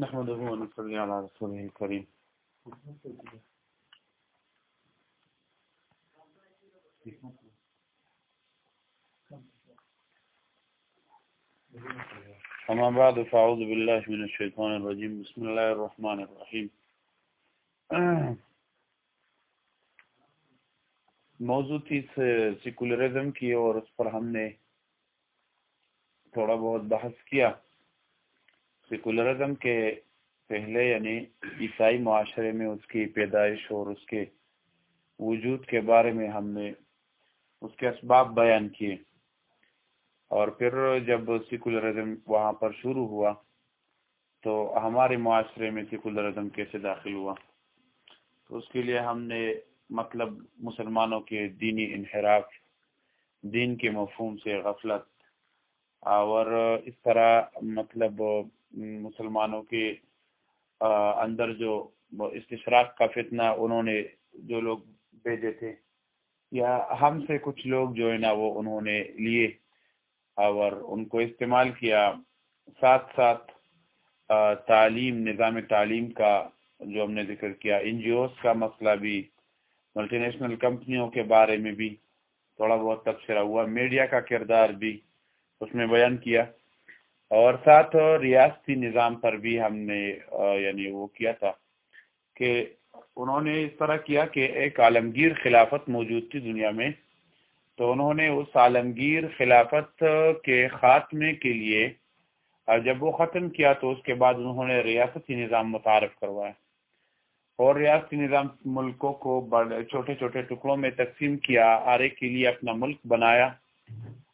نحمده ونصلي على رسوله الكريم. اما بعد فاعوذ بالله من الشيطان الرجيم. بسم الله الرحمن الرحيم. موضوع تھی سیکولرزم کی اور اس پر ہم نے تھوڑا بہت بحث کیا۔ سیکولرزم کے پہلے یعنی عیسائی معاشرے میں اس کی پیدائش اور اس کے وجود کے بارے میں ہم نے اس کے اسباب بیان کیے۔ اور پھر جب سیکولرزم وہاں پر شروع ہوا تو ہمارے معاشرے میں سیکولرزم کیسے داخل ہوا؟ تو اس کے لیے ہم نے مطلب مسلمانوں کے دینی انحراف، دین کے مفہوم سے غفلت اور اس طرح مطلب مسلمانوں کے اندر جو استشراق کا فتنہ انہوں نے جو لوگ بھیجے تھے، یا ہم سے کچھ لوگ جو ہے نا وہ انہوں نے لیے اور ان کو استعمال کیا، ساتھ ساتھ تعلیم، نظام تعلیم کا جو ہم نے ذکر کیا این جی اوز کا مسئلہ بھی ملٹی نیشنل کمپنیوں کے بارے میں بھی تھوڑا بہت تبصرہ ہوا میڈیا کا کردار بھی اس میں بیان کیا۔ اور ساتھ ریاستی نظام پر بھی ہم نے یعنی وہ کیا تھا کہ انہوں نے اس طرح کیا کہ ایک عالمگیر خلافت موجود تھی دنیا میں۔ تو انہوں نے اس عالمگیر خلافت کے خاتمے کے لیے جب وہ ختم کیا تو اس کے بعد انہوں نے ریاستی نظام متعارف کروایا۔ اور ریاستی نظام ملکوں کو چھوٹے چھوٹے ٹکڑوں میں تقسیم کیا ہر ایک کے لیے اپنا ملک بنایا۔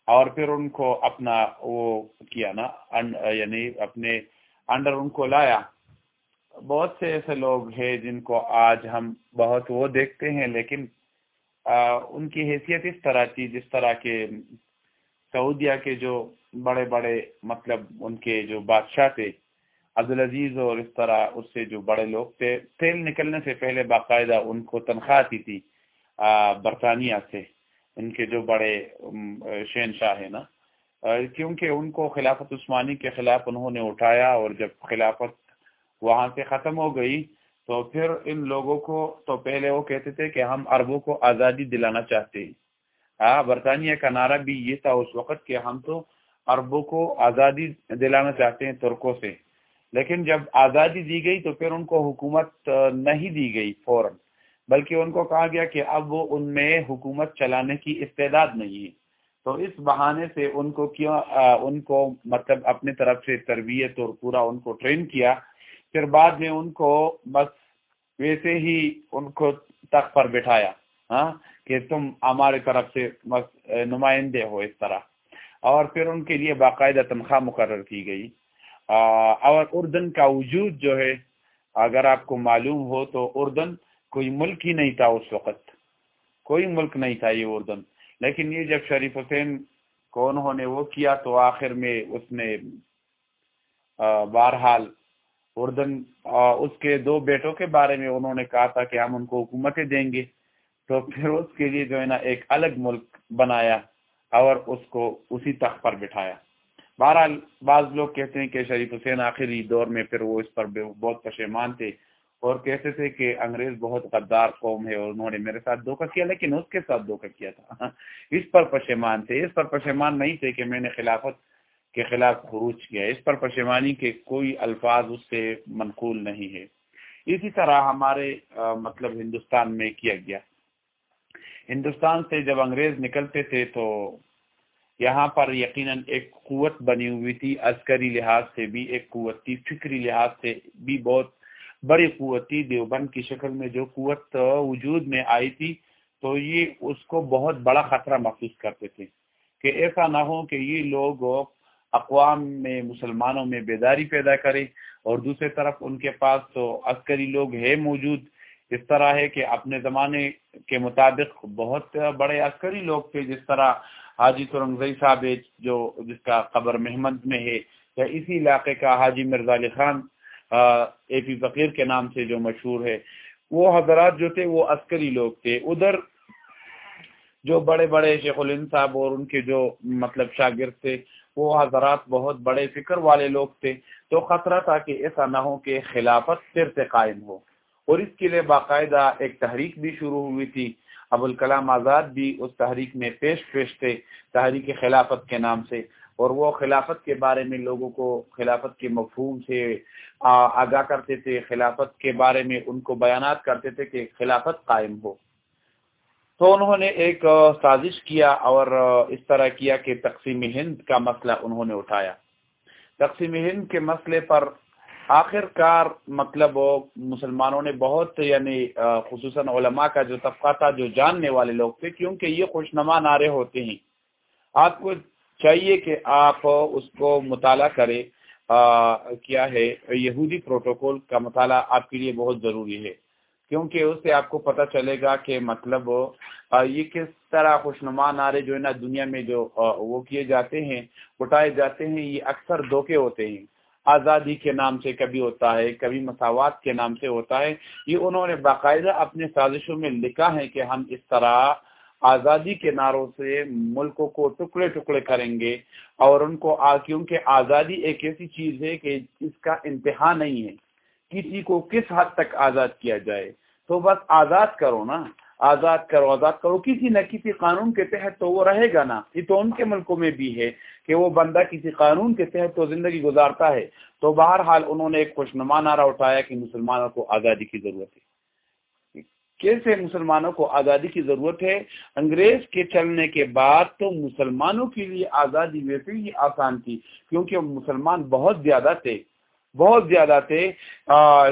اور پھر ان کو اپنا وہ کیا نا یعنی اپنے انڈر ان کو لایا۔ بہت سے ایسے لوگ ہیں جن کو آج ہم بہت وہ دیکھتے ہیں، لیکن ان کی حیثیت اس طرح تھی، جس طرح کے سعودیہ کے جو بڑے بڑے مطلب ان کے جو بادشاہ تھے، عبدالعزیز اور اس طرح اس سے جو بڑے لوگ تھے، تیل نکلنے سے پہلے باقاعدہ ان کو تنخواہ آتی تھی برطانیہ سے۔ ان کے جو بڑے شہنشاہ ہیں نا کیونکہ ان کو خلافت عثمانی کے خلاف انہوں نے اٹھایا اور جب خلافت وہاں سے ختم ہو گئی تو پھر ان لوگوں کو تو پہلے وہ کہتے تھے کہ ہم عربوں کو آزادی دلانا چاہتے ہیں۔ ہاں برطانیہ کا نعرہ بھی یہ تھا اس وقت کہ ہم تو عربوں کو آزادی دلانا چاہتے ہیں ترکوں سے۔ لیکن جب آزادی دی گئی تو پھر ان کو حکومت نہیں دی گئی فوراً۔ بلکہ ان کو کہا گیا کہ اب وہ ان میں حکومت چلانے کی استعداد نہیں ہے۔ تو اس بہانے سے ان کو کیوں ان کو مطلب اپنی طرف سے تربیت اور پورا ان کو ٹرین کیا۔ پھر بعد میں ان کو بس ویسے ہی ان کو تخت پر بٹھایا ہاں کہ تم ہماری طرف سے بس نمائندے ہو اس طرح۔ اور پھر ان کے لیے باقاعدہ تنخواہ مقرر کی گئی۔ اور اردن کا وجود جو ہے، اگر آپ کو معلوم ہو تو اردن کوئی ملک ہی نہیں تھا اس وقت۔ کوئی ملک نہیں تھا یہ اردن۔ لیکن یہ جب شریف حسین کو انہوں نے وہ کیا تو آخر میں اس نے بہرحال اردن اس کے دو بیٹوں کے بارے میں انہوں نے کہا تھا کہ ہم ان کو حکومتیں دیں گے۔ تو پھر اس کے لیے جو ہے نا ایک الگ ملک بنایا اور اس کو اسی تخت پر بٹھایا۔ بہرحال بعض لوگ کہتے ہیں کہ شریف حسین آخری دور میں پھر وہ اس پر بہت پشیمان تھے۔ اور کہتے تھے کہ انگریز بہت غدار قوم ہے اور انہوں نے میرے ساتھ دھوکہ کیا، لیکن اس کے ساتھ دھوکہ کیا تھا۔ اس پر پشیمان تھے۔ اس پر پشیمان نہیں تھے کہ میں نے خلافت کے خلاف خروج کیا۔ اس پر پشیمانی کے کوئی الفاظ اس سے منقول نہیں ہے۔ اسی طرح ہمارے مطلب ہندوستان میں کیا گیا۔ ہندوستان سے جب انگریز نکلتے تھے تو یہاں پر یقیناً ایک قوت بنی ہوئی تھی۔ عسکری لحاظ سے بھی، ایک قوت تھی فکری لحاظ سے بھی بہت بڑی قوتی دیوبند کی شکل میں جو قوت وجود میں آئی تھی، تو یہ اس کو بہت بڑا خطرہ محسوس کرتے تھے کہ ایسا نہ ہو کہ یہ لوگ اقوام میں، مسلمانوں میں بیداری پیدا کرے اور دوسرے طرف ان کے پاس تو عسکری لوگ ہے موجود۔ اس طرح ہے کہ اپنے زمانے کے مطابق بہت بڑے عسکری لوگ تھے، جس طرح حاجی ترنگزئی صاحب، جو جس کا قبر محمد میں ہے، یا اسی علاقے کا حاجی مرزا علی خان اے پی فقیر کے نام سے جو مشہور ہے، وہ حضرات جو تھے، وہ عسکری لوگ تھے۔ ادھر جو بڑے بڑے شیخ الند صاحب اور ان کے جو مطلب شاگرد تھے، وہ حضرات بہت بڑے فکر والے لوگ تھے۔ تو خطرہ تھا کہ ایسا نہ ہو کہ خلافت پھر سے قائم ہو۔ اور اس کے لیے باقاعدہ ایک تحریک بھی شروع ہوئی تھی۔ ابوالکلام آزاد بھی اس تحریک میں پیش پیش تھے، تحریک خلافت کے نام سے۔ اور وہ خلافت کے بارے میں لوگوں کو خلافت کے مفہوم سے آگاہ کرتے تھے، خلافت کے بارے میں ان کو بیانات کرتے تھے کہ خلافت قائم ہو۔ تو انہوں نے ایک سازش کیا اور اس طرح کیا کہ تقسیم ہند کا مسئلہ انہوں نے اٹھایا۔ تقسیم ہند کے مسئلے پر آخر کار مطلب مسلمانوں نے بہت یعنی خصوصاً علماء کا جو طبقہ تھا جو جاننے والے لوگ تھے، کیونکہ یہ خوشنما نعرے ہوتے ہیں۔ آپ کو چاہیے کہ آپ اس کو مطالعہ کریں کیا ہے، یہودی پروٹوکول کا مطالعہ آپ کے لیے بہت ضروری ہے، کیونکہ اس سے آپ کو پتہ چلے گا کہ مطلب یہ کس طرح خوشنما نعرے جو ہے نا دنیا میں جو وہ کیے جاتے ہیں، اٹھائے جاتے ہیں، یہ اکثر دھوکے ہوتے ہیں۔ آزادی کے نام سے کبھی ہوتا ہے، کبھی مساوات کے نام سے ہوتا ہے۔ یہ انہوں نے باقاعدہ اپنے سازشوں میں لکھا ہے کہ ہم اس طرح آزادی کے نعروں سے ملکوں کو ٹکڑے ٹکڑے کریں گے اور ان کو کیونکہ آزادی ایک ایسی چیز ہے کہ اس کا انتہا نہیں ہے۔ کسی کو کس حد تک آزاد کیا جائے؟ تو بس آزاد کرو نا۔ آزاد کرو آزاد کرو۔ کسی نہ کسی قانون کے تحت تو وہ رہے گا نا۔ یہ تو ان کے ملکوں میں بھی ہے کہ وہ بندہ کسی قانون کے تحت تو زندگی گزارتا ہے۔ تو بہرحال انہوں نے ایک خوشنما نعرہ اٹھایا کہ مسلمانوں کو آزادی کی ضرورت ہے۔ کیسے مسلمانوں کو آزادی کی ضرورت ہے؟ انگریز کے چلنے کے بعد تو مسلمانوں کے لیے آزادی ویسے ہی آسان تھی، کیونکہ مسلمان بہت زیادہ تھے، بہت زیادہ تھے۔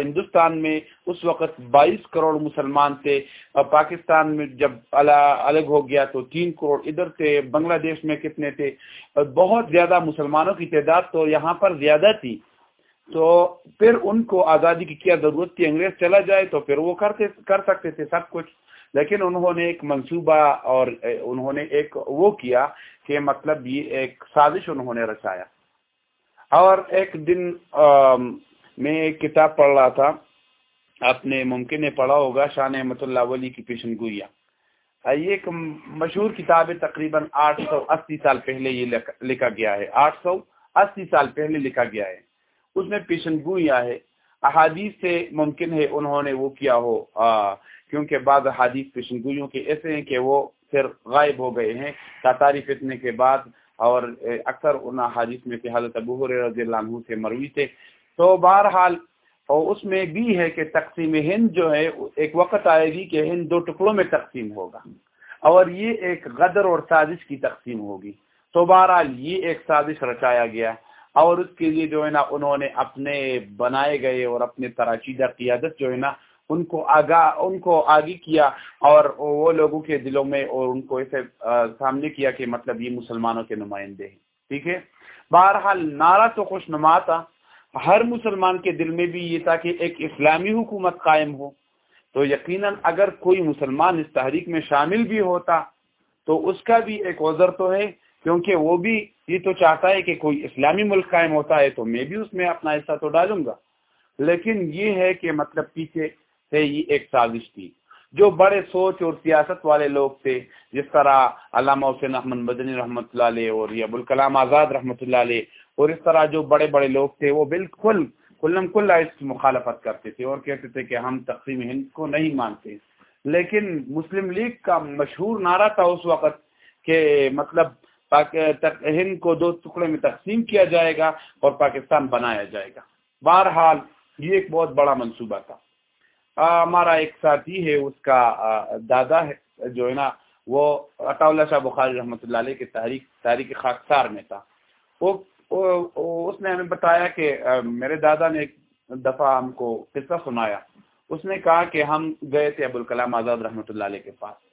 ہندوستان میں اس وقت بائیس کروڑ مسلمان تھے۔ پاکستان میں جب الگ ہو گیا تو تین کروڑ ادھر تھے، بنگلہ دیش میں کتنے تھے؟ بہت زیادہ مسلمانوں کی تعداد تو یہاں پر زیادہ تھی۔ تو پھر ان کو آزادی کی کیا ضرورت تھی؟ انگریز چلا جائے تو پھر وہ کرتے کر سکتے تھے سب کچھ۔ لیکن انہوں نے ایک منصوبہ اور انہوں نے ایک وہ کیا کہ مطلب یہ ایک سازش انہوں نے رچایا۔ اور ایک دن میں ایک کتاب پڑھ رہا تھا۔ آپ نے ممکن ہے پڑھا ہوگا، شاہ احمد اللہ ولی کی پیشن گوئیا یہ ایک مشہور کتاب ہے، تقریباً آٹھ سو اسی سال پہلے یہ لکھا گیا ہے۔ آٹھ سو اسی سال پہلے لکھا گیا ہے۔ اس میں پیشن گوئیا ہے احادیث سے ممکن ہے انہوں نے وہ کیا ہو کیونکہ بعض احادیث پیشن گوئیوں کے ایسے ہیں کہ وہ پھر غائب ہو گئے ہیں۔ تاتاری فتنے کے بعد اور اکثر ان حادث میں سے حضرت ابو رضی اللہ عنہ سے مروی تھے۔ تو بہرحال، اور اس میں بھی ہے کہ تقسیم ہند جو ہے، ایک وقت آئے گی کہ ہند دو ٹکڑوں میں تقسیم ہوگا۔ اور یہ ایک غدر اور سازش کی تقسیم ہوگی۔ تو بہرحال یہ ایک سازش رچایا گیا۔ اور اس کے لیے جو ہے نا انہوں نے اپنے بنائے گئے اور اپنے تراچیدہ قیادت جو ہے نا ان کو آگاہ ان کو آگے کیا اور وہ لوگوں کے دلوں میں اور ان کو ایسے سامنے کیا کہ مطلب یہ مسلمانوں کے نمائندے ہیں۔ ٹھیک ہے؟ بہرحال نعرہ تو خوش نما تھا۔ ہر مسلمان کے دل میں بھی یہ تھا کہ ایک اسلامی حکومت قائم ہو۔ تو یقیناً اگر کوئی مسلمان اس تحریک میں شامل بھی ہوتا تو اس کا بھی ایک عذر تو ہے۔ کیونکہ وہ بھی یہ تو چاہتا ہے کہ کوئی اسلامی ملک قائم ہوتا ہے تو میں بھی اس میں اپنا حصہ تو ڈالوں گا۔ لیکن یہ ہے کہ مطلب پیچھے سے یہ ایک سازش تھی۔ جو بڑے سوچ اور سیاست والے لوگ تھے، جس طرح علامہ حسین احمد مدنی رحمۃ اللہ علیہ اور یہ ابوالکلام آزاد رحمۃ اللہ علیہ اور اس طرح جو بڑے بڑے لوگ تھے، وہ بالکل کلم کل اس کی مخالفت کرتے تھے اور کہتے تھے کہ ہم تقسیم ہند کو نہیں مانتے۔ لیکن مسلم لیگ کا مشہور نعرہ تھا اس وقت کہ مطلب ہند کو دو ٹکڑے میں تقسیم کیا جائے گا اور پاکستان بنایا جائے گا۔ بہرحال یہ ایک بہت بڑا منصوبہ تھا۔ ہمارا ایک ساتھی ہے، اس کا دادا ہے، جو ہے نا، وہ عطا اللہ شاہ بخاری رحمۃ اللہ علیہ کے تحریک تحریک خاکسار میں تھا۔ وہ اس نے ہمیں بتایا کہ میرے دادا نے ایک دفعہ ہم کو قصہ سنایا۔ اس نے کہا کہ ہم گئے تھے ابوالکلام آزاد رحمۃ اللہ علیہ کے پاس۔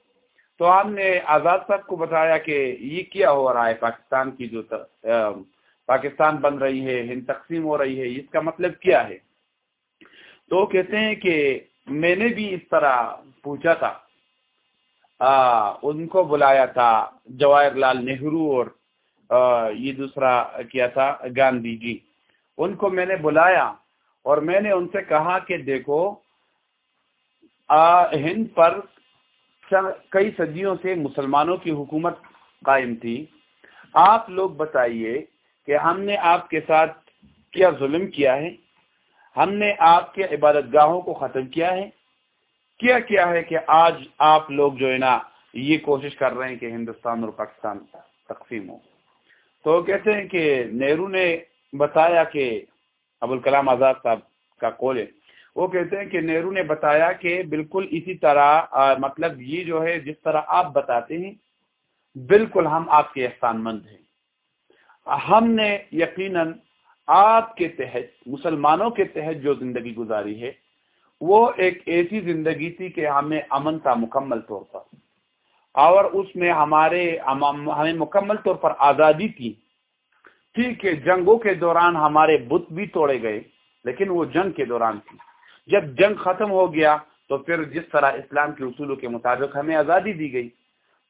تو ہم نے آزاد صاحب کو بتایا کہ یہ کیا ہو رہا ہے پاکستان کی جو پاکستان بن رہی ہے، ہند تقسیم ہو رہی ہے، اس کا مطلب کیا ہے؟ تو کہتے ہیں کہ میں نے بھی اس طرح پوچھا تھا۔ ان کو بلایا تھا جواہر لال نہرو اور یہ دوسرا کیا تھا، گاندھی جی۔ ان کو میں نے بلایا اور میں نے ان سے کہا کہ دیکھو ہند پر کئی صدیوں سے مسلمانوں کی حکومت قائم تھی۔ آپ لوگ بتائیے کہ ہم نے آپ کے ساتھ کیا ظلم کیا ہے؟ ہم نے آپ کے عبادت گاہوں کو ختم کیا ہے؟ کیا کیا ہے کہ آج آپ لوگ جو ہے نا، یہ کوشش کر رہے ہیں کہ ہندوستان اور پاکستان تقسیم ہو۔ تو کہتے ہیں کہ نہرو نے بتایا کہ ابوالکلام آزاد صاحب کا کول ہے وہ کہتے ہیں کہ نہرو نے بتایا کہ بالکل اسی طرح مطلب یہ جو ہے، جس طرح آپ بتاتے ہیں، بالکل ہم آپ کے احسان مند ہیں۔ ہم نے یقیناً آپ کے تحت، مسلمانوں کے تحت جو زندگی گزاری ہے، وہ ایک ایسی زندگی تھی کہ ہمیں امن تھا مکمل طور پر، اور اس میں ہمارے ہمیں مکمل طور پر آزادی تھی ٹھیک ہے، جنگوں کے دوران ہمارے بت بھی توڑے گئے، لیکن وہ جنگ کے دوران تھی۔ جب جنگ ختم ہو گیا تو پھر جس طرح اسلام کے اصولوں کے مطابق ہمیں آزادی دی گئی۔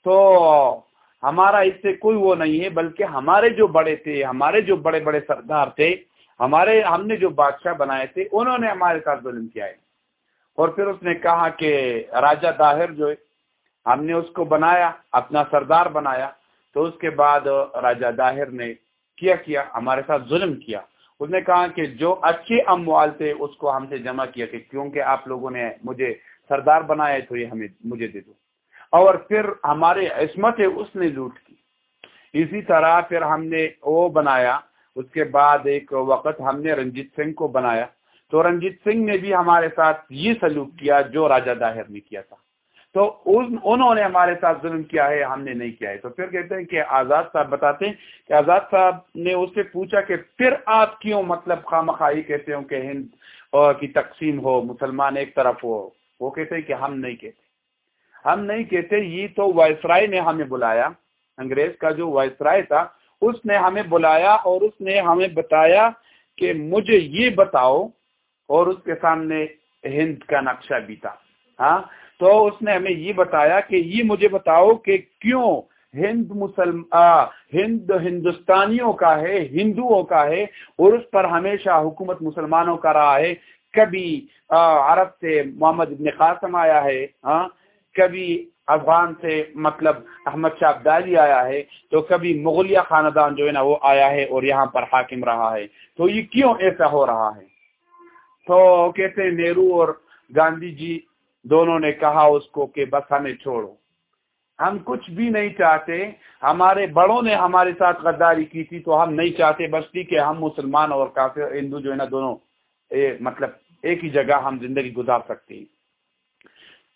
تو ہمارا اس سے کوئی وہ نہیں ہے، بلکہ ہمارے جو بڑے تھے، ہمارے جو بڑے بڑے سردار تھے، ہمارے، ہم نے جو بادشاہ بنائے تھے، انہوں نے ہمارے ساتھ ظلم کیا ہے۔ اور پھر اس نے کہا کہ راجہ داہر جو ہے، ہم نے اس کو بنایا، اپنا سردار بنایا۔ تو اس کے بعد راجہ داہر نے کیا کیا، ہمارے ساتھ ظلم کیا۔ اس نے کہا کہ جو اچھے اموال تھے، اس کو ہم سے جمع کیا کہ کیونکہ آپ لوگوں نے مجھے سردار بنایا تو یہ ہمیں مجھے دے دو۔ اور پھر ہمارے عصمت اس نے لوٹ کی۔ اسی طرح پھر ہم نے وہ بنایا۔ اس کے بعد ایک وقت ہم نے رنجیت سنگھ کو بنایا۔ تو رنجیت سنگھ نے بھی ہمارے ساتھ یہ سلوک کیا جو راجہ داہر نے کیا تھا۔ تو انہوں نے ہمارے ساتھ ظلم کیا ہے، ہم نے نہیں کیا ہے۔ تو پھر کہتے ہیں کہ آزاد صاحب بتاتے ہیں کہ آزاد صاحب نے اس سے پوچھا کہ پھر آپ کیوں مطلب خواہ کہتے ہو کہ ہند کی تقسیم ہو، مسلمان ایک طرف ہو۔ وہ کہتے ہیں کہ ہم نہیں کہتے۔ ہم نہیں کہتے، یہ تو وائسرائے نے ہمیں بلایا۔ انگریز کا جو وائسرائے تھا، اس نے ہمیں بلایا اور اس نے ہمیں بتایا کہ مجھے یہ بتاؤ اور اس کے سامنے ہند کا نقشہ بھی تھا۔ ہاں؟ تو اس نے ہمیں یہ بتایا کہ یہ مجھے بتاؤ کہ کیوں ہند مسلم ہند ہندوستانیوں کا ہے، ہندوؤں کا ہے، اور اس پر ہمیشہ حکومت مسلمانوں کا رہا ہے۔ کبھی عرب سے محمد ابن قاسم آیا ہے ہاں؟ کبھی افغان سے مطلب احمد شاہ ابدالی آیا ہے، تو کبھی مغلیہ خاندان جو ہے نا وہ آیا ہے اور یہاں پر حاکم رہا ہے۔ تو یہ کیوں ایسا ہو رہا ہے؟ تو کہتے ہیں نہرو اور گاندھی جی دونوں نے کہا اس کو کہ بس ہمیں چھوڑو۔ ہم کچھ بھی نہیں چاہتے، ہمارے بڑوں نے ہمارے ساتھ غداری کی تھی تو ہم نہیں چاہتے بس تھی کہ ہم مسلمان اور کافی ہندو جو ہے نا دونوں مطلب ایک ہی جگہ ہم زندگی گزار سکتے ہیں۔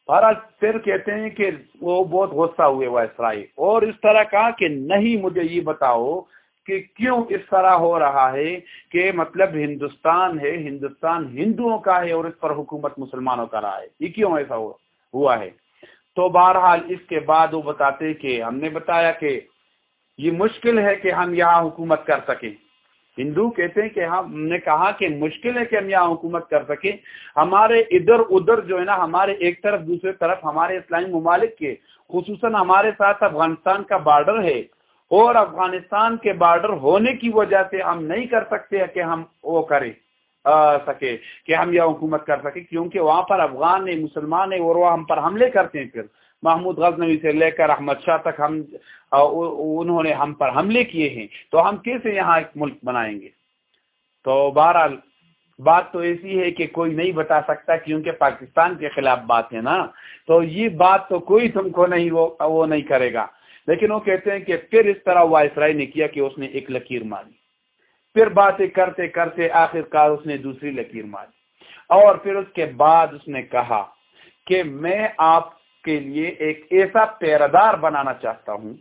بہرحال پھر کہتے ہیں کہ وہ بہت غصہ ہوئے وہ اسرائی اور اس طرح کہا کہ نہیں مجھے یہ بتاؤ کہ کیوں اس طرح ہو رہا ہے کہ مطلب ہندوستان ہے، ہندوستان ہندوؤں کا ہے اور اس پر حکومت مسلمانوں کا رہا ہے۔ یہ کیوں ایسا ہوا ہے؟ تو بہرحال اس کے بعد وہ بتاتے کہ ہم نے بتایا کہ یہ مشکل ہے کہ ہم یہاں حکومت کر سکیں۔ ہندو کہتے ہیں کہ ہاں، ہم نے کہا کہ مشکل ہے کہ ہم یہاں حکومت کر سکیں۔ ہمارے ادھر ادھر جو ہے نا، ہمارے ایک طرف، دوسرے طرف، ہمارے اسلامی ممالک کے، خصوصاً ہمارے ساتھ افغانستان کا بارڈر ہے۔ اور افغانستان کے بارڈر ہونے کی وجہ سے ہم نہیں کر سکتے کہ ہم وہ کریں سکے، کہ ہم یہ حکومت کر سکے، کیونکہ وہاں پر افغان ہے مسلمان ہے اور وہ ہم پر حملے کرتے ہیں پھر۔ محمود غزنوی سے لے کر احمد شاہ تک ہم انہوں نے ہم پر حملے کیے ہیں۔ تو ہم کیسے یہاں ایک ملک بنائیں گے؟ تو بہرحال، بات تو ایسی ہے کہ کوئی نہیں بتا سکتا کیونکہ پاکستان کے خلاف بات ہے نا۔ تو یہ بات تو کوئی تم کو نہیں وہ نہیں کرے گا۔ لیکن وہ کہتے ہیں کہ پھر اس طرح وائسرائی نے کیا کہ اس نے ایک لکیر ماری۔ پھر باتیں کرتے کرتے آخر کار اس نے دوسری لکیر ماری۔ اور پھر اس کے بعد اس نے کہا کہ میں آپ کے لیے ایک ایسا پیردار بنانا چاہتا ہوں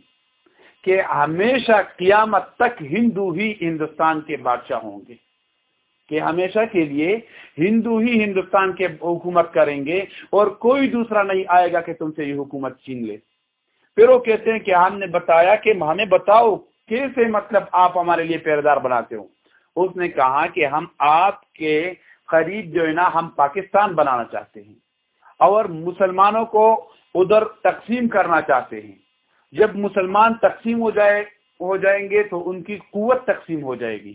کہ ہمیشہ قیامت تک ہندو ہی ہندوستان کے بادشاہ ہوں گے۔ کہ ہمیشہ کے لیے ہندو ہی ہندوستان کے حکومت کریں گے اور کوئی دوسرا نہیں آئے گا کہ تم سے یہ حکومت چھین لے۔ پھر وہ کہتے ہیں کہ ہم نے بتایا کہ ہمیں بتاؤ کیسے مطلب آپ ہمارے لیے پیردار بناتے ہو۔ اس نے کہا کہ ہم آپ کے قریب جو ہے نا ہم پاکستان بنانا چاہتے ہیں اور مسلمانوں کو ادھر تقسیم کرنا چاہتے ہیں۔ جب مسلمان تقسیم ہو جائے، ہو جائیں گے تو ان کی قوت تقسیم ہو جائے گی۔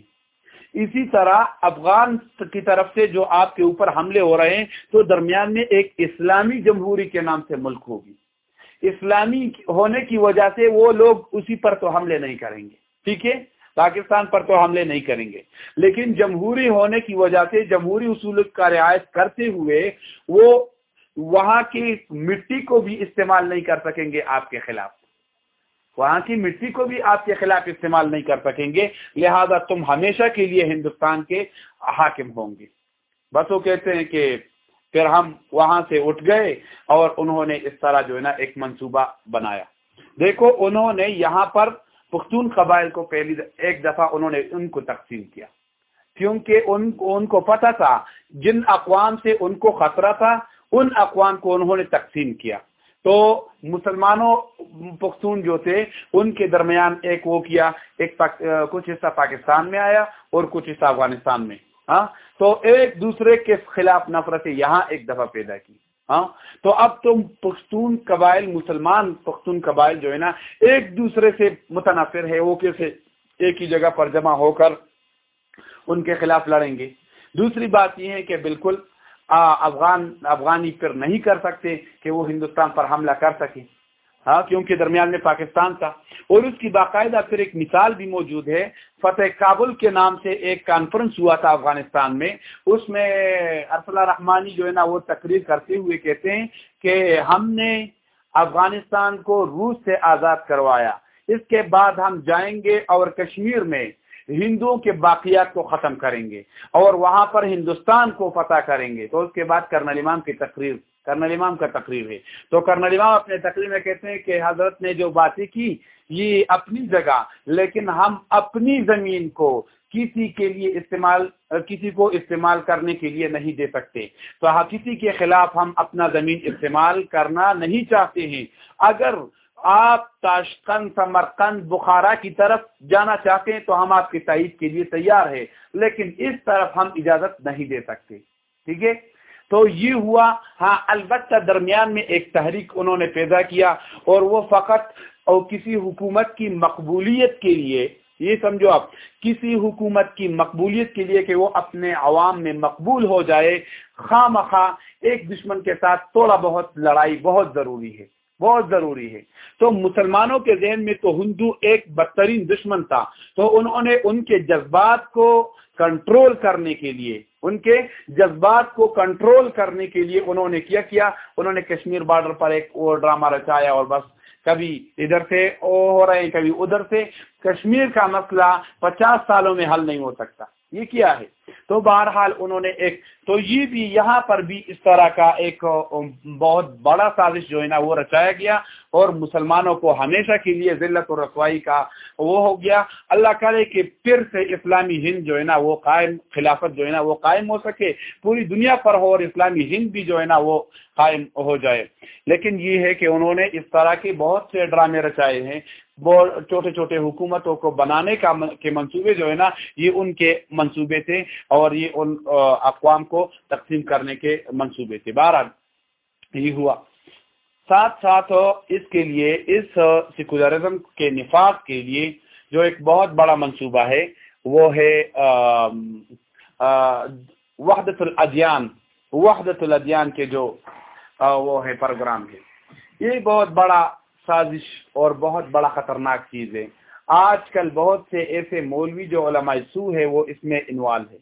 اسی طرح افغان کی طرف سے جو آپ کے اوپر حملے ہو رہے ہیں تو درمیان میں ایک اسلامی جمہوری کے نام سے ملک ہوگی۔ اسلامی ہونے کی وجہ سے وہ لوگ اسی پر تو حملے نہیں کریں گے۔ ٹھیک ہے؟ پاکستان پر تو حملے نہیں کریں گے۔ لیکن جمہوری ہونے کی وجہ سے جمہوری اصول کا رعایت کرتے ہوئے وہ وہاں کی مٹی کو بھی استعمال نہیں کر سکیں گے آپ کے خلاف۔ وہاں کی مٹی کو بھی آپ کے خلاف استعمال نہیں کر سکیں گے۔ لہذا تم ہمیشہ کے لیے ہندوستان کے حاکم ہوں گے۔ بس وہ کہتے ہیں کہ پھر ہم وہاں سے اٹھ گئے اور انہوں نے اس طرح جو ہے نا ایک منصوبہ بنایا۔ دیکھو، انہوں نے یہاں پر پختون قبائل کو پہلی ایک دفعہ انہوں نے ان کو تقسیم کیا۔ کیونکہ ان ان کو پتہ تھا، جن اقوام سے ان کو خطرہ تھا، ان اقوام کو انہوں نے تقسیم کیا۔ تو مسلمانوں، پختون جو تھے، ان کے درمیان ایک وہ کیا، ایک کچھ حصہ پاکستان میں آیا اور کچھ حصہ افغانستان میں۔ ہاں؟ تو ایک دوسرے کے خلاف نفرت یہاں ایک دفعہ پیدا کی ہاں؟ تو اب تم پختون قبائل، مسلمان پختون قبائل جو ہے نا، ایک دوسرے سے متنفر ہے، وہ کیسے ایک ہی جگہ پر جمع ہو کر ان کے خلاف لڑیں گے۔ دوسری بات یہ ہے کہ بالکل افغان، افغانی پھر نہیں کر سکتے کہ وہ ہندوستان پر حملہ کر سکیں۔ ہاں کیونکہ درمیان میں پاکستان تھا۔ اور اس کی باقاعدہ پھر ایک مثال بھی موجود ہے۔ فتح کابل کے نام سے ایک کانفرنس ہوا تھا افغانستان میں۔ اس میں ارسلہ رحمانی جو ہے نا، وہ تقریر کرتے ہوئے کہتے ہیں کہ ہم نے افغانستان کو روس سے آزاد کروایا۔ اس کے بعد ہم جائیں گے اور کشمیر میں۔ ہندوؤں کے باقیات کو ختم کریں گے اور وہاں پر ہندوستان کو فتح کریں گے۔ تو اس کے بعد کرنل امام کی تقریر، کرنل امام کا تقریر ہے۔ تو کرنل امام اپنے تقریر میں کہتے ہیں کہ حضرت نے جو باتیں کی، یہ اپنی جگہ، لیکن ہم اپنی زمین کو کسی کے لیے استعمال، کسی کو استعمال کرنے کے لیے نہیں دے سکتے۔ تو کسی کے خلاف ہم اپنا زمین استعمال کرنا نہیں چاہتے ہیں۔ اگر آپ تاشقند، سمرقند، بخارا کی طرف جانا چاہتے ہیں تو ہم آپ کی تائید کے لیے تیار ہے لیکن اس طرف ہم اجازت نہیں دے سکتے، ٹھیک ہے؟ تو یہ ہوا ہاں البتہ درمیان میں ایک تحریک انہوں نے پیدا کیا اور وہ فقط اور کسی حکومت کی مقبولیت کے لیے، یہ سمجھو آپ، کسی حکومت کی مقبولیت کے لیے کہ وہ اپنے عوام میں مقبول ہو جائے خواہ مخواہ ایک دشمن کے ساتھ تھوڑا بہت لڑائی بہت ضروری ہے۔ بہت ضروری ہے۔ تو مسلمانوں کے ذہن میں تو ہندو ایک بدترین دشمن تھا۔ تو انہوں نے ان کے جذبات کو کنٹرول کرنے کے لیے، ان کے جذبات کو کنٹرول کرنے کے لیے انہوں نے کیا کیا۔ انہوں نے کشمیر بارڈر پر ایک اور ڈرامہ رچایا اور بس کبھی ادھر سے ہو رہے ہیں، کبھی ادھر سے۔ کشمیر کا مسئلہ پچاس سالوں میں حل نہیں ہو سکتا۔ یہ کیا ہے؟ تو بہرحال انہوں نے ایک تو یہ بھی یہاں پر بھی اس طرح کا ایک بہت بڑا سازش جو ہے نا، وہ رچایا گیا اور مسلمانوں کو ہمیشہ کے لیے ذلت و رسوائی کا وہ ہو گیا۔ اللہ کرے کہ پھر سے اسلامی ہند جو ہے نا، وہ قائم، خلافت جو ہے نا، وہ قائم ہو سکے، پوری دنیا پر ہو اور اسلامی ہند بھی جو ہے نا، وہ قائم ہو جائے۔ لیکن یہ ہے کہ انہوں نے اس طرح کے بہت سے ڈرامے رچائے ہیں۔ چھوٹے چھوٹے حکومتوں کو بنانے کا کے منصوبے جو ہے نا، یہ ان کے منصوبے تھے اور یہ ان اقوام کو تقسیم کرنے کے منصوبے تھے۔ بہرحال یہ ہوا۔ ساتھ ساتھ اس کے لیے، اس سیکولرزم کے نفاذ کے لیے جو ایک بہت بڑا منصوبہ ہے، وہ ہے وحدت الادیان۔ وحدت الادیان کے جو وہ ہے پروگرام ہے۔ یہ بہت بڑا سازش اور بہت بڑا خطرناک چیز ہے۔ آج کل بہت سے ایسے مولوی جو علماء سو ہے وہ اس میں انوالو ہے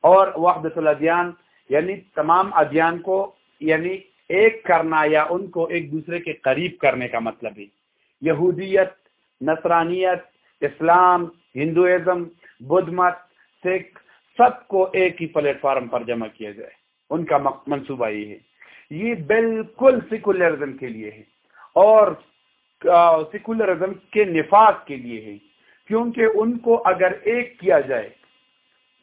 اور وحدت الادیان یعنی تمام ادیان کو یعنی ایک کرنا یا ان کو ایک دوسرے کے قریب کرنے کا مطلب ہے۔ یہودیت، نصرانیت، اسلام، ہندوازم، بدھ مت، سکھ، سب کو ایک ہی پلیٹ فارم پر جمع کیا جائے۔ ان کا منصوبہ یہ ہے۔ یہ بالکل سیکولرزم کے لیے ہے۔ اور سیکولرزم کے نفاذ کے لیے ہے۔ کیونکہ ان کو اگر ایک کیا جائے،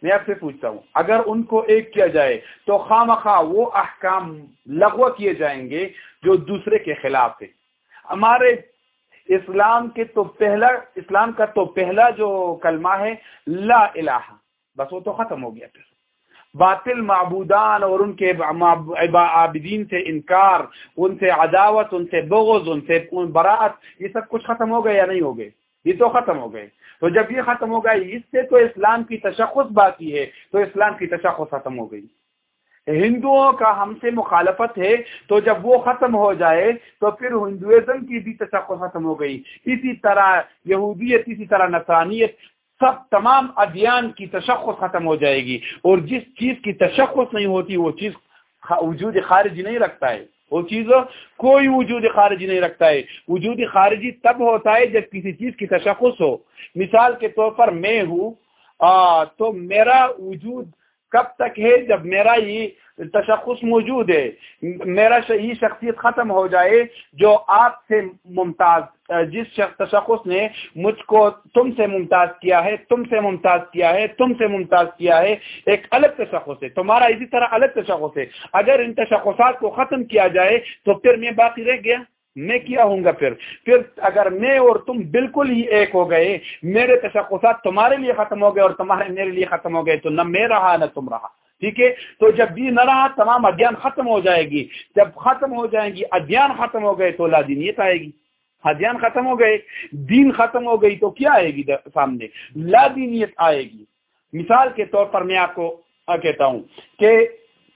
میں آپ سے پوچھتا ہوں، اگر ان کو ایک کیا جائے تو خواہ مخواہ وہ احکام لغو کیے جائیں گے جو دوسرے کے خلاف ہے۔ ہمارے اسلام کے تو پہلا، اسلام کا تو پہلا جو کلمہ ہے، لا الہ۔ بس وہ تو ختم ہو گیا پھر۔ باطل معبودان اور ان کے عابدین سے انکار، ان سے عداوت، ان سے بغض، ان سے برات یہ سب کچھ ختم ہو گئے یا نہیں ہو گئے؟ یہ تو ختم ہو گئے۔ تو جب یہ ختم ہو گئے، اس سے تو اسلام کی تشخص باقی ہے، تو اسلام کی تشخص ختم ہو گئی۔ ہندوؤں کا ہم سے مخالفت ہے، تو جب وہ ختم ہو جائے، تو پھر ہندوازم کی بھی تشخص ختم ہو گئی۔ اسی طرح یہودیت، اسی طرح نسانیت سب تمام ادیان کی تشخص ختم ہو جائے گی اور جس چیز کی تشخص نہیں ہوتی وہ چیز وجود خارج نہیں رکھتا ہے۔ وہ چیز کوئی وجود خارجی نہیں رکھتا ہے۔ وجود خارجی تب ہوتا ہے جب کسی چیز کی تشخص ہو۔ مثال کے طور پر میں ہوں آ, تو میرا وجود کب تک ہے جب میرا یہ تشخص موجود ہے؟ میرا یہ شخصیت ختم ہو جائے جو آپ سے ممتاز، جس تشخص نے مجھ کو تم سے ممتاز کیا ہے، تم سے ممتاز کیا ہے، تم سے ممتاز کیا ہے، ایک الگ تشخص ہے۔ تمہارا اسی طرح الگ تشخص ہے۔ اگر ان تشخصات کو ختم کیا جائے تو پھر میں باقی رہ گیا۔ میں کیا ہوں گا پھر؟ پھر اگر میں اور تم بالکل ہی ایک ہو گئے، میرے تشخصات تمہارے لیے ختم ہو گئے اور تمہارے میرے لیے ختم ہو گئے، تو نہ میں رہا نہ تم رہا، ٹھیک ہے؟ تو جب بھی نہ رہا، تمام ادیان ختم ہو جائے گی۔ جب ختم ہو جائیں گی، ادیان ختم ہو گئے، تو لادینیت آئے گی۔ ادیان ختم ہو گئے، دین ختم ہو گئی، تو کیا آئے گی سامنے؟ لادینیت آئے گی۔ مثال کے طور پر میں آپ کو کہتا ہوں کہ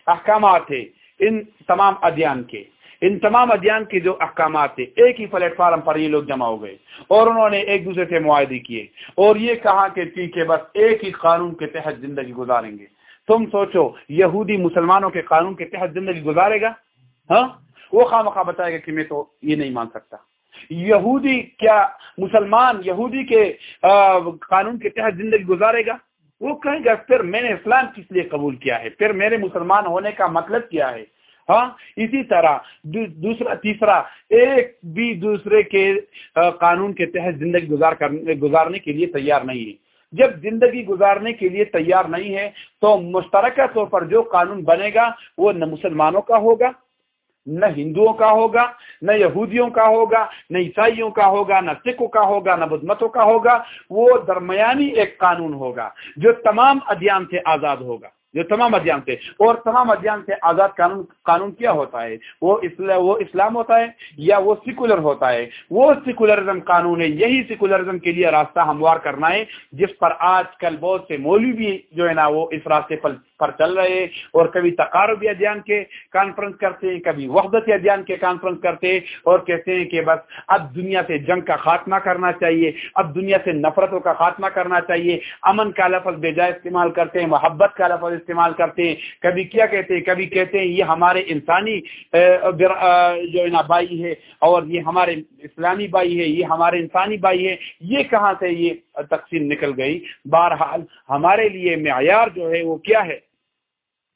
احکامات ہیں ان تمام ادیان کے۔ ان تمام ادیان کے جو احکامات تھے، ایک ہی پلیٹ فارم پر یہ لوگ جمع ہو گئے۔ اور انہوں نے ایک دوسرے سے معاہدے کیے۔ اور یہ کہا کہ ٹھیک ہے، بس ایک ہی قانون کے تحت زندگی گزاریں گے۔ تم سوچو، یہودی مسلمانوں کے قانون کے تحت زندگی گزارے گا؟ ہاں؟ وہ خواہ مخواہ بتائے گا کہ میں تو یہ نہیں مان سکتا۔ یہودی کیا مسلمان یہودی کے قانون کے تحت زندگی گزارے گا؟ وہ کہیں گا پھر میں نے اسلام کس لیے قبول کیا ہے؟ پھر میرے مسلمان ہونے کا مطلب کیا ہے؟ ہاں؟ اسی طرح دوسرا، تیسرا، ایک بھی دوسرے کے قانون کے تحت زندگی گزار گزارنے کے لیے تیار نہیں ہے۔ جب زندگی گزارنے کے لیے تیار نہیں ہے، تو مشترکہ طور پر جو قانون بنے گا، وہ نہ مسلمانوں کا ہوگا، نہ ہندوؤں کا ہوگا، نہ یہودیوں کا ہوگا، نہ عیسائیوں کا ہوگا، نہ سکھوں کا ہوگا، نہ بدھ متوں کا ہوگا، وہ درمیانی ایک قانون ہوگا جو تمام ادیان سے آزاد ہوگا۔ جو تمام ادیان سے اور تمام ادیان سے آزاد قانون قانون کیا ہوتا ہے؟ وہ وہ اسلام ہوتا ہے یا وہ سیکولر ہوتا ہے؟ وہ سیکولرزم قانون ہے، یہی سیکولرزم کے لیے راستہ ہموار کرنا ہے، جس پر آج کل بہت سے مولوی بھی جو ہے نا، وہ اس راستے پر پر چل رہے اور کبھی تقاربی ادھیان کے کانفرنس کرتے ہیں، کبھی وحدت ادھیان کے کانفرنس کرتے ہیں اور کہتے ہیں کہ بس اب دنیا سے جنگ کا خاتمہ کرنا چاہیے، اب دنیا سے نفرتوں کا خاتمہ کرنا چاہیے۔ امن کا لفظ بے جائے استعمال کرتے ہیں، محبت کا لفظ استعمال کرتے ہیں، کبھی کیا کہتے ہیں، کبھی کہتے ہیں، یہ ہمارے انسانی جو ہے نا بھائی ہے، اور یہ ہمارے اسلامی بھائی ہے، یہ ہمارے انسانی بھائی ہے، یہ کہاں سے یہ تقسیم نکل گئی؟ بہرحال ہمارے لیے معیار جو ہے وہ کیا ہے؟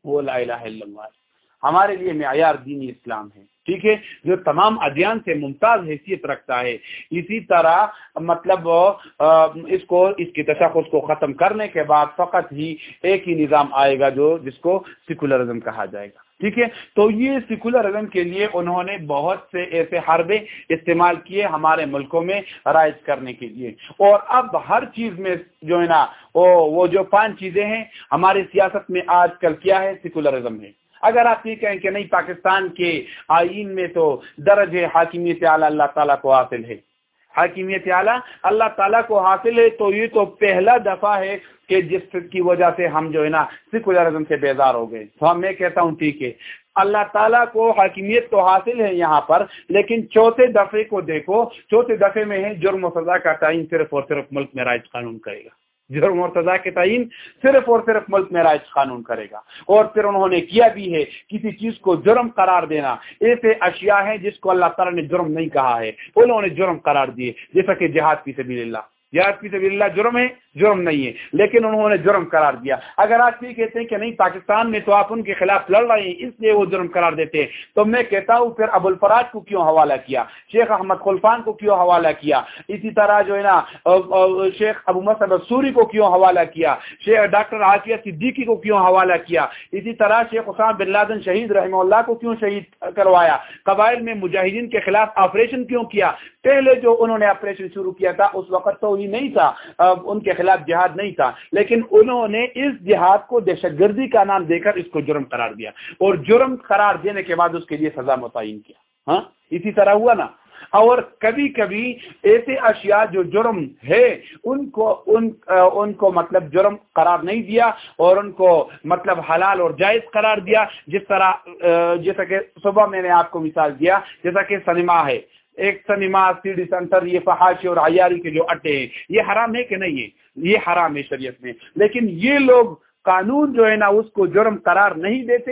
وہ لا الہ الا اللہ ہمارے لیے معیار دینی اسلام ہے۔ ٹھیک ہے، جو تمام ادیان سے ممتاز حیثیت رکھتا ہے۔ اسی طرح مطلب اس کو، اس کی تشخص کو ختم کرنے کے بعد فقط ہی ایک ہی نظام آئے گا جو، جس کو سیکولرزم کہا جائے گا۔ ٹھیک ہے؟ تو یہ سیکولرزم کے لیے انہوں نے بہت سے ایسے حربے استعمال کیے ہمارے ملکوں میں رائج کرنے کے لیے۔ اور اب ہر چیز میں جو ہے نا وہ جو پانچ چیزیں ہیں، ہماری سیاست میں آج کل کیا ہے؟ سیکولرزم ہے۔ اگر آپ یہ کہیں کہ نہیں، پاکستان کے آئین میں تو درج حاکمیت اعلیٰ اللہ تعالیٰ کو حاصل ہے۔ حاکمیت اعلیٰ اللہ تعالیٰ کو حاصل ہے تو یہ تو پہلا دفعہ ہے کہ جس کی وجہ سے ہم جو ہے نا سیکولرزم سے بیزار ہو گئے۔ تو میں کہتا ہوں، ٹھیک ہے، اللہ تعالیٰ کو حاکمیت تو حاصل ہے یہاں پر، لیکن چوتھے دفعے کو دیکھو، چوتھے دفعے میں ہے جرم و سزا کا تعین صرف اور صرف ملک میں رائج قانون کرے گا۔ جرم اور سزا کے تعین، صرف اور صرف ملک میں رائج قانون کرے گا۔ اور پھر انہوں نے کیا بھی ہے، کسی چیز کو جرم قرار دینا۔ ایسے اشیاء ہیں جس کو اللہ تعالیٰ نے جرم نہیں کہا ہے۔ انہوں نے جرم قرار دیے، جیسا کہ جہاد کی سبیل اللہ۔ جہاد کی سبیل اللہ جرم ہے، جرم نہیں ہے۔ لیکن انہوں نے جرم قرار دیا۔ اگر آپ یہ کہتے ہیں کہ نہیں، پاکستان میں تو آپ ان کے خلاف لڑ رہے ہیں، اس لیے وہ جرم قرار دیتے ہیں۔ تو میں کہتا ہوں، پھر ابو الفراج کو کیوں حوالہ کیا؟ شیخ احمد خلفان کو کیوں حوالہ کیا؟ اسی طرح جو ہے نا شیخ ابو مسد سوری کو کیوں حوالہ کیا؟ شیخ ڈاکٹر عافیہ صدیقی کو کیوں حوالہ کیا؟ اسی طرح شیخ حسام بن لادن شہید رحمہ اللہ کو کیوں شہید کروایا؟ قبائل میں مجاہدین کے خلاف آپریشن کیوں کیا؟ پہلے جو انہوں نے آپریشن شروع کیا تھا، اس وقت تو ہی نہیں تھا ان کے خلاف جہاد نہیں تھا۔ لیکن انہوں نے اس جہاد کو دہشت گردی کا نام دے کر اس کو جرم قرار دیا۔ اور جرم قرار دینے کے بعد اس کے لیے سزا متعین کیا۔ ہاں؟ اسی طرح ہوا نا۔ اور کبھی کبھی ایسے اشیاء جو جرم ہے، ان کو، ان ان کو مطلب جرم قرار نہیں دیا اور ان کو مطلب حلال اور جائز قرار دیا۔ جس طرح، جیسا کہ صبح میں نے آپ کو مثال دیا، جیسا کہ سنیما ہے۔ ایک سنیما سیڈی سینٹر یہ فحاشی اور عیاری کے جو اڈے ہیں یہ حرام ہے کہ نہیں ہے؟ یہ حرام ہے شریعت میں۔ لیکن یہ لوگ قانون جو ہے نا، اس کو جرم قرار نہیں دیتے۔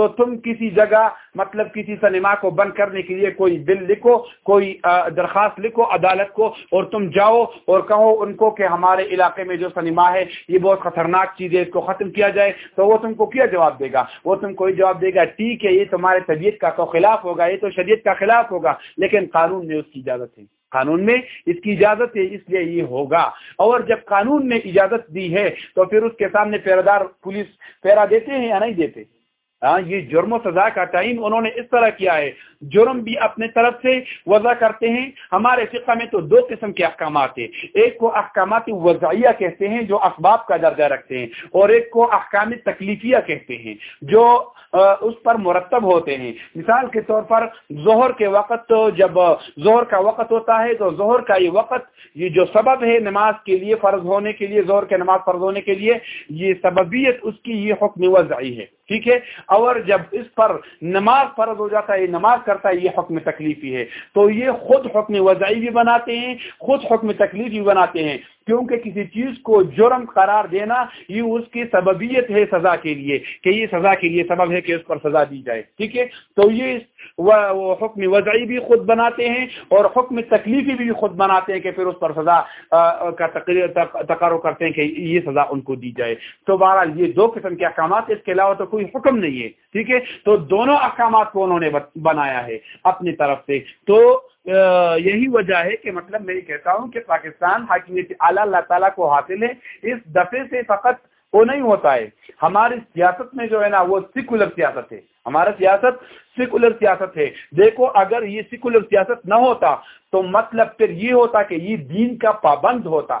تو تم کسی جگہ مطلب کسی سنیما کو بند کرنے کے لیے کوئی بل لکھو، کوئی درخواست لکھو، عدالت کو، اور تم جاؤ اور کہو ان کو کہ ہمارے علاقے میں جو سنیما ہے، یہ بہت خطرناک چیز ہے، اس کو ختم کیا جائے۔ تو وہ تم کو کیا جواب دے گا؟ وہ تم کوئی جواب دے گا، ٹھیک ہے، یہ تمہارے طبیعت کا تو خلاف ہوگا، یہ تو شریعت کا خلاف ہوگا، لیکن قانون میں اس کی اجازت ہے۔ قانون میں اس کی اجازت ہے، اس لیے یہ ہوگا۔ اور جب قانون نے اجازت دی ہے، تو پھر اس کے سامنے پیرادار پولیس پیرا دیتے ہیں یا نہیں دیتے؟ ہاں یہ جرم و سزا کا تعین انہوں نے اس طرح کیا ہے۔ جرم بھی اپنے طرف سے وضع کرتے ہیں۔ ہمارے فقہ میں تو دو قسم کے احکامات ہیں۔ ایک کو احکامات وضعیہ کہتے ہیں، جو اسباب کا درجہ رکھتے ہیں، اور ایک کو احکام تکلیفیہ کہتے ہیں، جو اس پر مرتب ہوتے ہیں۔ مثال کے طور پر، ظہر کے وقت جب ظہر کا وقت ہوتا ہے، تو ظہر کا یہ وقت، یہ جو سبب ہے نماز کے لیے فرض ہونے کے لیے، ظہر کے نماز فرض ہونے کے لیے، یہ سببیت اس کی یہ حکم وضعی ہے۔ ٹھیک ہے؟ اور جب اس پر نماز فرض ہو جاتا ہے نماز کرتا ہے، یہ حکم تکلیفی ہے۔ تو یہ خود حکم وضعی بھی بناتے ہیں، خود حکم تکلیفی بناتے ہیں۔ کیونکہ کسی چیز کو جرم قرار دینا یہ اس کی سببیت ہے سزا کے لیے، کہ یہ سزا کے لیے سبب ہے کہ اس پر سزا دی جائے، ٹھیک ہے؟ تو یہ حکم وضعی بھی خود بناتے ہیں اور حکم تکلیفی بھی خود بناتے ہیں کہ پھر اس پر سزا کا تقرر کرتے ہیں کہ یہ سزا ان کو دی جائے۔ تو بہرحال یہ دو قسم کے احکامات اس کے علاوہ تو کوئی حکم نہیں ہے، ٹھیک ہے؟ تو دونوں احکامات کو انہوں نے بنایا ہے اپنی طرف سے۔ تو یہی وجہ ہے کہ مطلب میں یہ کہتا ہوں کہ پاکستان حاکمیت اعلیٰ اللہ تعالیٰ کو حاصل ہے، اس دفعے سے فقط وہ نہیں ہوتا ہے۔ ہماری سیاست میں جو ہے نا، وہ سیکولر سیاست ہے۔ ہمارا سیاست سیکولر سیاست ہے۔ دیکھو، اگر یہ سیکولر سیاست نہ ہوتا تو مطلب پھر یہ ہوتا کہ یہ دین کا پابند ہوتا۔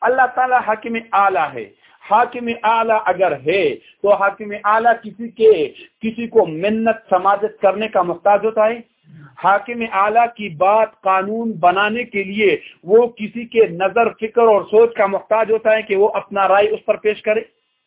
اللہ تعالیٰ حاکم اعلیٰ ہے۔ حاکم اعلیٰ اگر ہے تو حاکم اعلیٰ کسی کے، کسی کو منت سماجت کرنے کا محتاج ہوتا ہے۔ حاکم اعلیٰ کی بات قانون بنانے کے لیے وہ کسی کے نظر، فکر اور سوچ کا محتاج ہوتا ہے کہ وہ اپنا رائے اس پر پیش کرے۔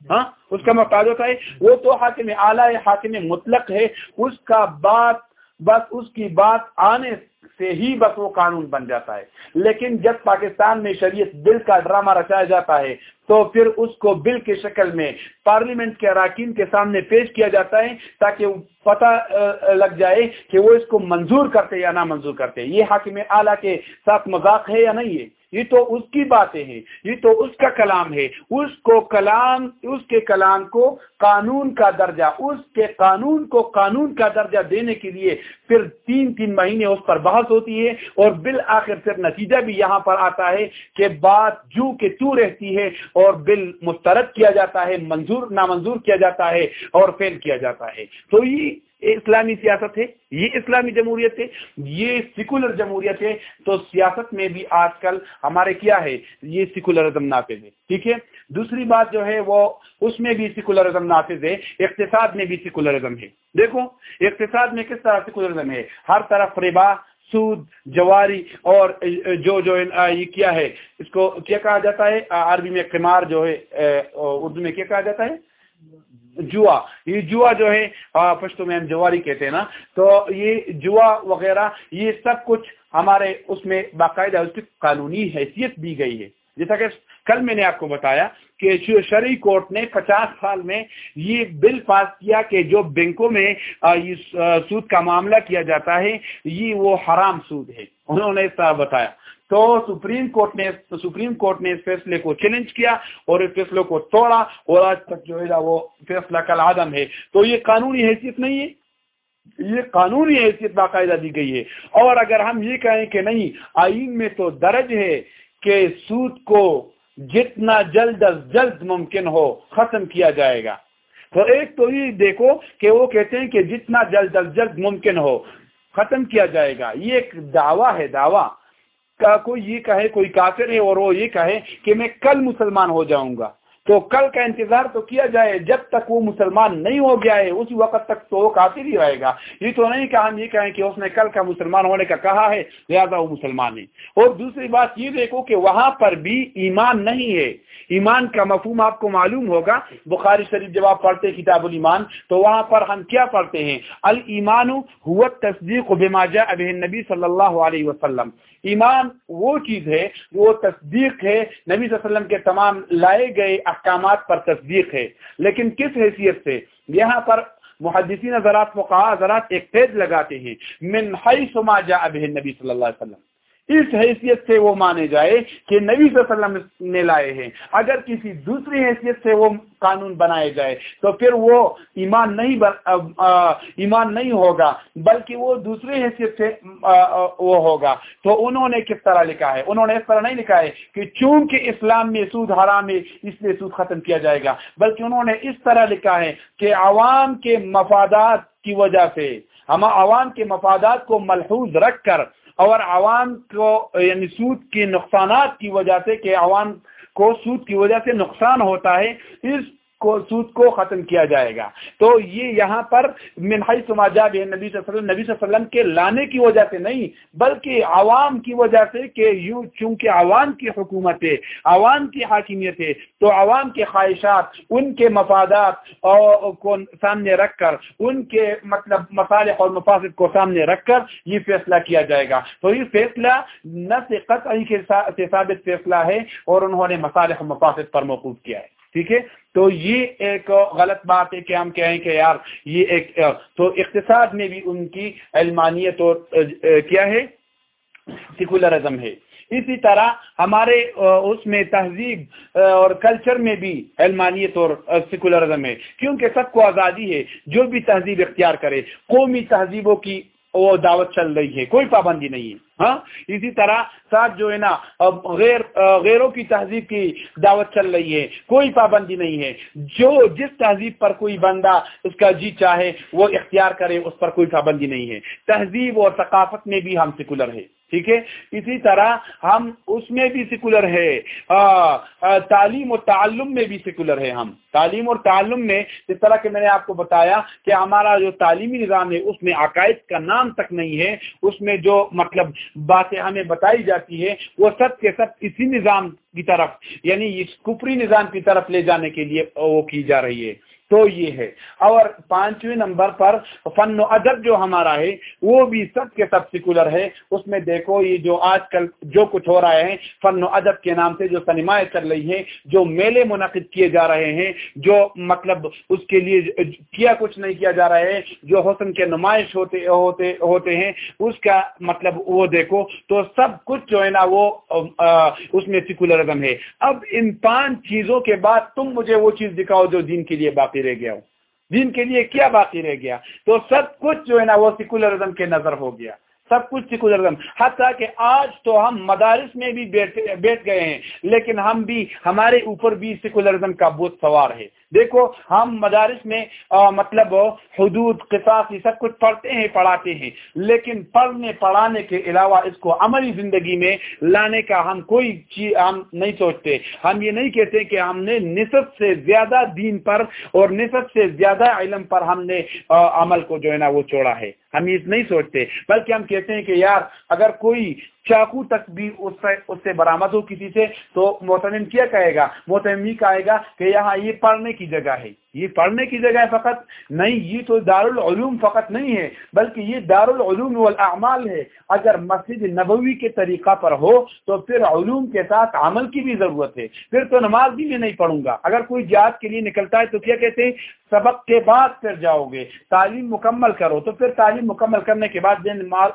ہاں؟ اس کا محتاج ہوتا ہے۔ وہ تو حاکم اعلیٰ، حاکم مطلق ہے۔ اس کا بات، بس اس کی بات آنے سے ہی بس وہ قانون بن جاتا ہے۔ لیکن جب پاکستان میں شریعت بل کا ڈرامہ رچایا جاتا ہے، تو پھر اس کو بل کے شکل میں پارلیمنٹ کے اراکین کے سامنے پیش کیا جاتا ہے تاکہ پتہ لگ جائے کہ وہ اس کو منظور کرتے یا نہ منظور کرتے۔ یہ حاکم اعلیٰ کے ساتھ مذاق ہے یا نہیں ہے؟ یہ تو اس کی باتیں ہیں، یہ تو اس کا کلام ہے۔ اس کو کلام، اس کے کلام کو قانون کا درجہ، اس کے قانون کو قانون کا درجہ دینے کے لیے پھر تین تین مہینے اس پر بحث ہوتی ہے اور بالآخر پھر نتیجہ بھی یہاں پر آتا ہے کہ بات جو کہ تو رہتی ہے اور بل مسترد کیا جاتا ہے، منظور، نامنظور کیا جاتا ہے اور فیل کیا جاتا ہے۔ تو یہ اسلامی سیاست ہے، یہ اسلامی جمہوریت ہے، یہ سیکولر جمہوریت ہے۔ تو سیاست میں بھی آج کل ہمارے کیا ہے، یہ سیکولرزم نافذ ہے۔ ٹھیک ہے؟ دوسری بات جو ہے، وہ اس میں بھی سیکولرزم نافذ ہے، اقتصاد میں بھی سیکولرزم ہے۔ دیکھو، اقتصاد میں کس طرح سیکولرزم ہے؟ ہر طرف ربا، سود، جواری اور جو جو یہ کیا ہے، اس کو کیا کہا جاتا ہے؟ عربی میں قمار جو ہے اردو میں کیا کہا جاتا ہے؟ جوا، یہ جوا جو ہے پشتو میں ہم جواری کہتے ہیں نا، تو یہ جوا وغیرہ، یہ سب کچھ ہمارے اس میں باقاعدہ اس کی قانونی حیثیت دی گئی ہے۔ جیسا کہ کل میں نے آپ کو بتایا کہ شرعی کورٹ نے پچاس سال میں یہ بل پاس کیا کہ جو بینکوں میں سود کا معاملہ کیا جاتا ہے، یہ وہ حرام سود ہے۔ انہوں نے اس طرح بتایا۔ تو سپریم کورٹ نے سپریم کورٹ نے اس فیصلے کو چیلنج کیا اور اس فیصلے کو توڑا اور آج تک جو ہے وہ فیصلہ کل آدم ہے۔ تو یہ قانونی حیثیت نہیں ہے۔ یہ قانونی حیثیت باقاعدہ دی گئی ہے۔ اور اگر ہم یہ کہیں کہ نہیں، آئین میں تو درج ہے کہ سود کو جتنا جلد از جلد ممکن ہو ختم کیا جائے گا۔ تو ایک تو یہ دیکھو کہ وہ کہتے ہیں کہ جتنا جلد از جلد ممکن ہو ختم کیا جائے گا۔ یہ ایک دعویٰ ہے، دعویٰ۔ کا کوئی یہ کہے کوئی کافر ہے اور وہ یہ کہے کہ میں کل مسلمان ہو جاؤں گا۔ تو کل کا انتظار تو کیا جائے؟ جب تک وہ مسلمان نہیں ہو گیا ہے، اسی وقت تک تو وہ کافر ہی رہے گا۔ یہ تو نہیں کہ ہم یہ کہیں کہ اس نے کل کا مسلمان ہونے کا کہا ہے، لہٰذا وہ مسلمان ہے اور دوسری بات یہ دیکھو کہ وہاں پر بھی ایمان نہیں ہے۔ ایمان کا مفہوم آپ کو معلوم ہوگا۔ بخاری شریف جب آپ پڑھتے کتاب الایمان، تو وہاں پر ہم کیا پڑھتے ہیں؟ المان ہوا تصدیق بما جاء به نبی صلی اللہ علیہ وسلم۔ ایمان وہ چیز ہے وہ تصدیق ہے، نبی صلی اللہ علیہ وسلم کے تمام لائے گئے احکامات پر تصدیق ہے۔ لیکن کس حیثیت سے؟ یہاں پر محدثین حضرات فقہ حضرات ایک پیج لگاتے ہیں۔ من حیث ما جاء به النبی صلی اللہ علیہ وسلم۔ اس حیثیت سے وہ مانے جائے کہ نبی صلی اللہ علیہ وسلم نے لائے ہیں۔ اگر کسی دوسری حیثیت سے وہ قانون بنائے جائے، تو پھر وہ ایمان نہیں ایمان نہیں ہوگا، بلکہ وہ دوسری حیثیت سے وہ ہوگا۔ تو انہوں نے کس طرح لکھا ہے؟ انہوں نے اس طرح نہیں لکھا ہے کہ چونکہ اسلام میں سود حرام ہے، اس لیے سود ختم کیا جائے گا۔ بلکہ انہوں نے اس طرح لکھا ہے کہ عوام کے مفادات کی وجہ سے، ہم عوام کے مفادات کو ملحوظ رکھ کر اور عوام کو یعنی سود کے نقصانات کی وجہ سے کہ عوام کو سود کی وجہ سے نقصان ہوتا ہے، اس کو سود کو ختم کیا جائے گا۔ تو یہ یہاں پر منہائی سماجا نبی نبی صلی اللہ علیہ وسلم کے لانے کی وجہ سے نہیں، بلکہ عوام کی وجہ سے کہ یوں، چونکہ عوام کی حکومت ہے عوام کی حاکمیت ہے تو عوام کے خواہشات، ان کے مفادات کو سامنے رکھ کر، ان کے مطلب مصالح اور مفاصد کو سامنے رکھ کر یہ فیصلہ کیا جائے گا۔ تو یہ فیصلہ نہ یعنی سے قطعی کے ثابت فیصلہ ہے اور انہوں نے مصالح اور مفاصد پر موقوف کیا ہے۔ ٹھیک ہے؟ تو یہ ایک غلط بات ہے کہ ہم کہیں کہ یار یہ ایک، تو اقتصاد میں بھی ان کی علمانیت اور، کیا ہے؟ سیکولرزم ہے۔ اسی طرح ہمارے، اس میں تہذیب، اور کلچر میں بھی علمانیت اور سیکولرزم ہے۔ کیونکہ سب کو آزادی ہے، جو بھی تہذیب اختیار کرے، قومی تہذیبوں کی وہ دعوت چل رہی ہے۔ کوئی پابندی نہیں ہے۔ ہاں؟ اسی طرح ساتھ جو ہے نا غیر غیروں کی تہذیب کی دعوت چل رہی ہے، کوئی پابندی نہیں ہے۔ جو جس تہذیب پر کوئی بندہ اس کا جی چاہے، وہ اختیار کرے، اس پر کوئی پابندی نہیں ہے۔ تہذیب اور ثقافت میں بھی ہم سیکولر ہے ٹھیک ہے؟ اسی طرح ہم اس میں بھی سیکولر ہے۔ تعلیم و تعلم میں بھی سیکولر ہے ہم۔ تعلیم اور تعلم میں جس طرح کہ میں نے آپ کو بتایا کہ ہمارا جو تعلیمی نظام ہے، اس میں عقائد کا نام تک نہیں ہے۔ اس میں جو مطلب باتیں ہمیں بتائی جاتی ہے وہ سب کے سب اسی نظام کی طرف یعنی اس کپری نظام کی طرف لے جانے کے لیے وہ کی جا رہی ہے۔ تو یہ ہے۔ اور پانچویں نمبر پر فن و ادب جو ہمارا ہے، وہ بھی سب کے سب سیکولر ہے۔ اس میں دیکھو، یہ جو آج کل جو کچھ ہو رہا ہے، فن و ادب کے نام سے جو سنیمائیں چل رہی ہیں، جو میلے منعقد کیے جا رہے ہیں، جو مطلب اس کے لیے کیا کچھ نہیں کیا جا رہا ہے، جو حسن کے نمائش ہوتے ہوتے ہوتے ہیں، اس کا مطلب وہ دیکھو۔ تو سب کچھ جو ہے نا، وہ اس میں سیکولرزم ہے۔ اب ان پانچ چیزوں کے بعد تم مجھے وہ چیز دکھاؤ جو دین کے لیے باقی باقی رہ گیا ہو دین کے لیے کیا باقی رہ گیا؟ تو سب کچھ جو ہے نا وہ سیکولرزم کے نظر ہو گیا۔ سب کچھ سیکولرزم حتیٰ کہ آج تو ہم مدارس میں بھی بیٹھ گئے ہیں، لیکن ہم بھی ہمارے اوپر بھی سیکولرزم کا بہت سوار ہے۔ دیکھو، ہم مدارس میں مطلب حدود، قصاص، یہ سب کچھ پڑھتے ہیں، پڑھاتے ہیں۔ لیکن پڑھنے، پڑھانے کے علاوہ اس کو عملی زندگی میں لانے کا ہم کوئی چیز ہم نہیں سوچتے۔ ہم یہ نہیں کہتے کہ ہم نے نصف سے زیادہ دین پر اور نصف سے زیادہ علم پر ہم نے عمل کو جو ہے نا وہ چھوڑا ہے۔ ہم یہ نہیں سوچتے، بلکہ ہم کہتے ہیں کہ یار، اگر کوئی چاقو تک بھی اس سے اس سے برآمد ہو کسی سے، تو محتمم کیا کہے گا؟ محتمم یہ کہے گا کہ یہاں یہ پڑھنے کی جگہ ہے۔ یہ پڑھنے کی جگہ ہے فقط نہیں، یہ تو دارالعلوم فقط نہیں ہے، بلکہ یہ دارالعلوم والاعمال ہے۔ اگر مسجد نبوی کے طریقہ پر ہو، تو پھر علوم کے ساتھ عمل کی بھی ضرورت ہے۔ پھر تو نماز بھی میں نہیں پڑھوں گا۔ اگر کوئی جات کے لیے نکلتا ہے تو کیا کہتے ہیں؟ سبق کے بعد پھر جاؤ گے۔ تعلیم مکمل کرو۔ تو پھر تعلیم مکمل کرنے کے بعد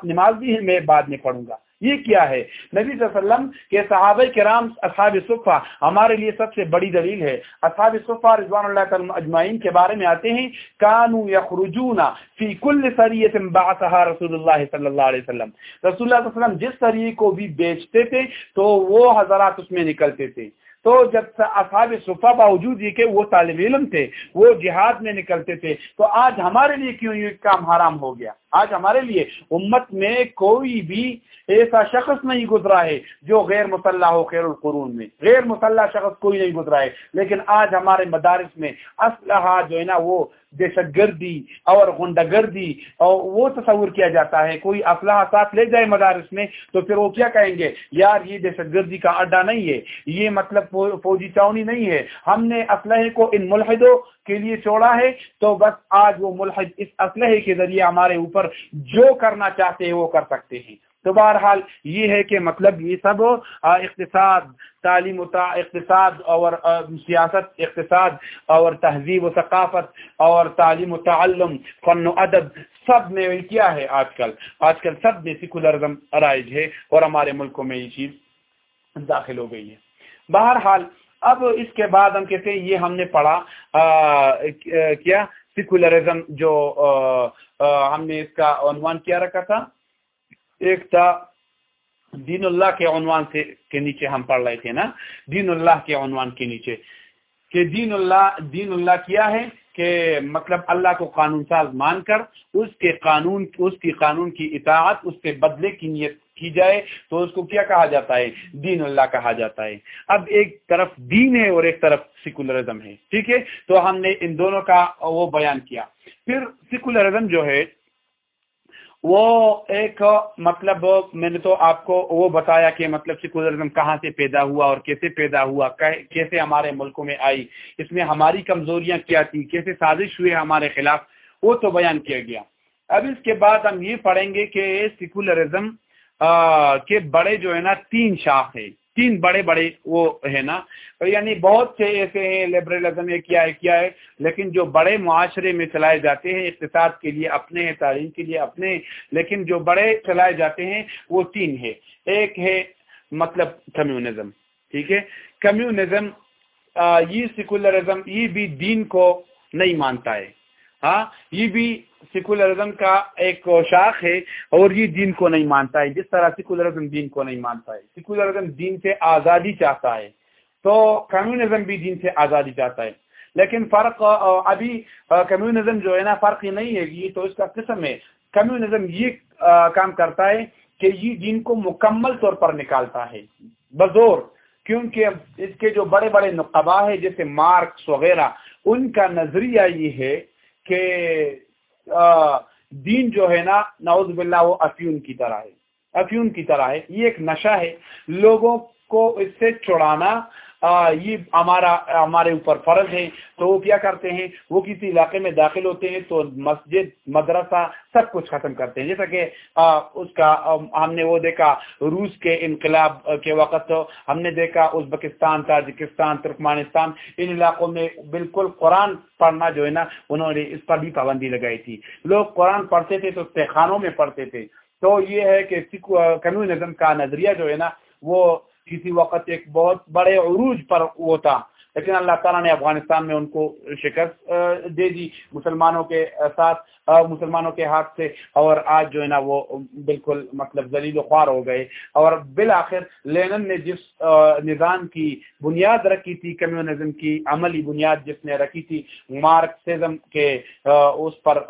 نماز بھی میں بعد میں پڑھوں گا۔ یہ کیا ہے؟ نبی صلی اللہ علیہ وسلم کے صحابہ کرام، اصحاب صفحہ ہمارے لیے سب سے بڑی دلیل ہے۔ اصحاب صفحہ رضوان اللہ تعالی اجمعین کے بارے میں آتے ہیں، کانو یخرجون فی کل سریت بعثها رسول اللہ صلی اللہ علیہ وسلم۔ رسول اللہ صلی اللہ علیہ وسلم جس سریے کو بھی بیچتے تھے، تو وہ حضرات اس میں نکلتے تھے۔ تو جب اصحاب صفا باوجود یہ کہ وہ طالب علم تھے، وہ جہاد میں نکلتے تھے، تو آج ہمارے لیے کیوں یہ کام حرام ہو گیا؟ آج ہمارے لیے امت میں کوئی بھی ایسا شخص نہیں گزرا ہے جو غیر مسلح ہو خیر القرون میں۔ غیر مسلح شخص کوئی نہیں گزرا ہے لیکن آج ہمارے مدارس میں اسلحہ جو ہے نا وہ دہشت گردی اور غنڈہ گردی اور وہ تصور کیا جاتا ہے۔ کوئی اسلحہ ساتھ لے جائے مدارس میں تو پھر وہ کیا کہیں گے؟ یار یہ دہشت گردی کا اڈا نہیں ہے۔ یہ مطلب فوجی چاونی نہیں ہے۔ ہم نے اسلحے کو ان ملحدوں کے لیے چھوڑا ہے تو بس آج وہ ملحد اس اسلحے کے ذریعے ہمارے اوپر جو کرنا چاہتے ہیں وہ کر سکتے ہیں۔ تو بہرحال یہ ہے کہ مطلب یہ سب اقتصاد، تعلیم و اقتصاد اور سیاست، اقتصاد اور تہذیب و ثقافت اور تعلیم و تعلم، فن و ادب سب میں کیا ہے آج کل؟ آج کل سب میں سیکولرزم رائج ہے اور ہمارے ملکوں میں یہ چیز داخل ہو گئی ہے۔ بہرحال اب اس کے بعد ہم کہتے ہیں یہ ہم نے پڑھا کیا؟ سیکولرزم جو ہم نے اس کا عنوان کیا رکھا تھا؟ ایک تھا دین اللہ کے عنوان سے کے نیچے ہم پڑھ رہے تھے نا؟ دین اللہ کے عنوان کے نیچے۔ کہ دین اللہ دین اللہ کیا ہے؟ کہ مطلب اللہ کو قانون ساز مان کر اس کے قانون اس کی قانون کی اطاعت، اس کے بدلے کی نیت کی جائے تو اس کو کیا کہا جاتا ہے؟ دین اللہ کہا جاتا ہے۔ اب ایک طرف دین ہے اور ایک طرف سیکولرزم ہے۔ ٹھیک ہے؟ تو ہم نے ان دونوں کا وہ بیان کیا۔ پھر سیکولرزم جو ہے وہ ایک مطلب میں نے تو آپ کو وہ بتایا کہ مطلب سیکولرزم کہاں سے پیدا ہوا اور کیسے پیدا ہوا کیسے ہمارے ملکوں میں آئی، اس میں ہماری کمزوریاں کیا تھی کیسے سازش ہوئے ہمارے خلاف، وہ تو بیان کیا گیا۔ اب اس کے بعد ہم یہ پڑھیں گے کہ سیکولرزم کے بڑے جو ہے نا، تین شاخ ہیں۔ تین بڑے بڑے وہ ہے نا۔ یعنی بہت سے ایسے ہیں لبرلزم یہ کیا ہے کیا ہے۔ لیکن جو بڑے معاشرے میں چلائے جاتے ہیں، اقتصاد کے لیے، اپنے ہیں تعلیم کے لیے، اپنے۔ لیکن جو بڑے چلائے جاتے ہیں، وہ تین ہے ایک ہے مطلب کمیونزم، ٹھیک ہے۔ کمیونزم یہ سیکولرزم، یہ بھی دین کو نہیں مانتا ہے۔ ہاں یہ بھی سیکولرزم کا ایک شاخ ہے اور یہ دین کو نہیں مانتا ہے۔ جس طرح سیکولرزم دین کو نہیں مانتا ہے۔ سیکولرزم دین سے آزادی چاہتا ہے۔ تو کمیونزم بھی دین سے آزادی چاہتا ہے۔ لیکن فرق، ابھی کمیونزم جو ہے نا، فرق ہی نہیں ہے، یہ تو اس کا قسم ہے۔ کمیونزم یہ کام کرتا ہے کہ یہ دین کو مکمل طور پر نکالتا ہے۔ بزور، کیونکہ اس کے جو بڑے بڑے نقبہ ہیں، جیسے مارکس وغیرہ، ان کا نظریہ یہ ہے کہ دین جو ہے نا، نعوذ باللہ، وہ افیون کی طرح ہے۔ افیون کی طرح ہے۔ یہ ایک نشہ ہے۔ لوگوں کو اس سے چھڑانا یہ ہمارا، ہمارے اوپر فرض ہے۔ تو وہ کیا کرتے ہیں؟ وہ کسی علاقے میں داخل ہوتے ہیں تو مسجد، مدرسہ سب کچھ ختم کرتے ہیں۔ جیسا کہ اس کا، ہم نے وہ دیکھا، روس کے انقلاب کے وقت ہم نے دیکھا، ازبکستان، تاجکستان، ترکمانستان، ان علاقوں میں بالکل قرآن پڑھنا جو ہے نا، انہوں نے اس پر بھی پابندی لگائی تھی۔ لوگ قرآن پڑھتے تھے تو تہخانوں میں پڑھتے تھے۔ تو یہ ہے کہ کمیونزم کا نظریہ جو ہے نا، وہ کسی وقت ایک بہت بڑے عروج پر وہ تھا لیکن اللہ تعالیٰ نے افغانستان میں ان کو شکست دے دی مسلمانوں کے ساتھ مسلمانوں کے ہاتھ سے، اور آج جو ہے نا وہ بالکل مطلب ذلیل و خوار ہو گئے۔ اور بالآخر لینن نے جس نظام کی بنیاد رکھی تھی، کمیونزم کی عملی بنیاد جس نے رکھی تھی، مارکسزم کے اس پر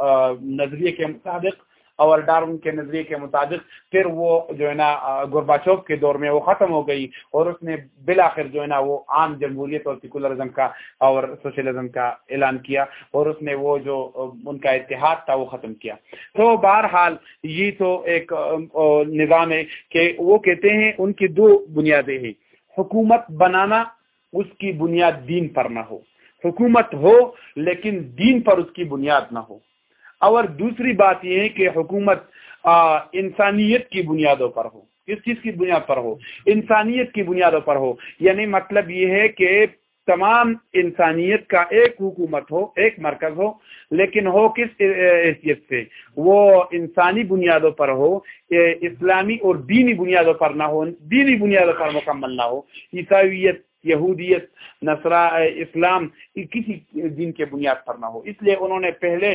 نظریے کے مطابق اور ڈارون کے نظریے کے مطابق پھر وہ جو ہے نا گربا چوک کے دور میں وہ ختم ہو گئی اور اس نے بالآخر جو ہے نا وہ عام جمہوریت اور سیکولرزم کا اور سوشلزم کا اعلان کیا اور اس نے وہ جو ان کا اتحاد تھا وہ ختم کیا۔ تو بہرحال یہ تو ایک نظام ہے کہ وہ کہتے ہیں ان کی دو بنیادیں ہیں۔ حکومت بنانا، اس کی بنیاد دین پر نہ ہو۔ حکومت ہو، لیکن دین پر اس کی بنیاد نہ ہو۔ اور دوسری بات یہ ہے کہ حکومت انسانیت کی بنیادوں پر ہو۔ کس چیز کی بنیاد پر ہو؟ انسانیت کی بنیادوں پر ہو۔ یعنی مطلب یہ ہے کہ تمام انسانیت کا ایک حکومت ہو، ایک مرکز ہو، لیکن ہو کس حیثیت سے؟ وہ انسانی بنیادوں پر ہو اسلامی اور دینی بنیادوں پر نہ ہو، دینی بنیادوں پر مکمل نہ ہو۔ عیسائیت یہودیت نصرا اسلام کسی دین کے بنیاد پر نہ ہو۔ اس لیے انہوں نے پہلے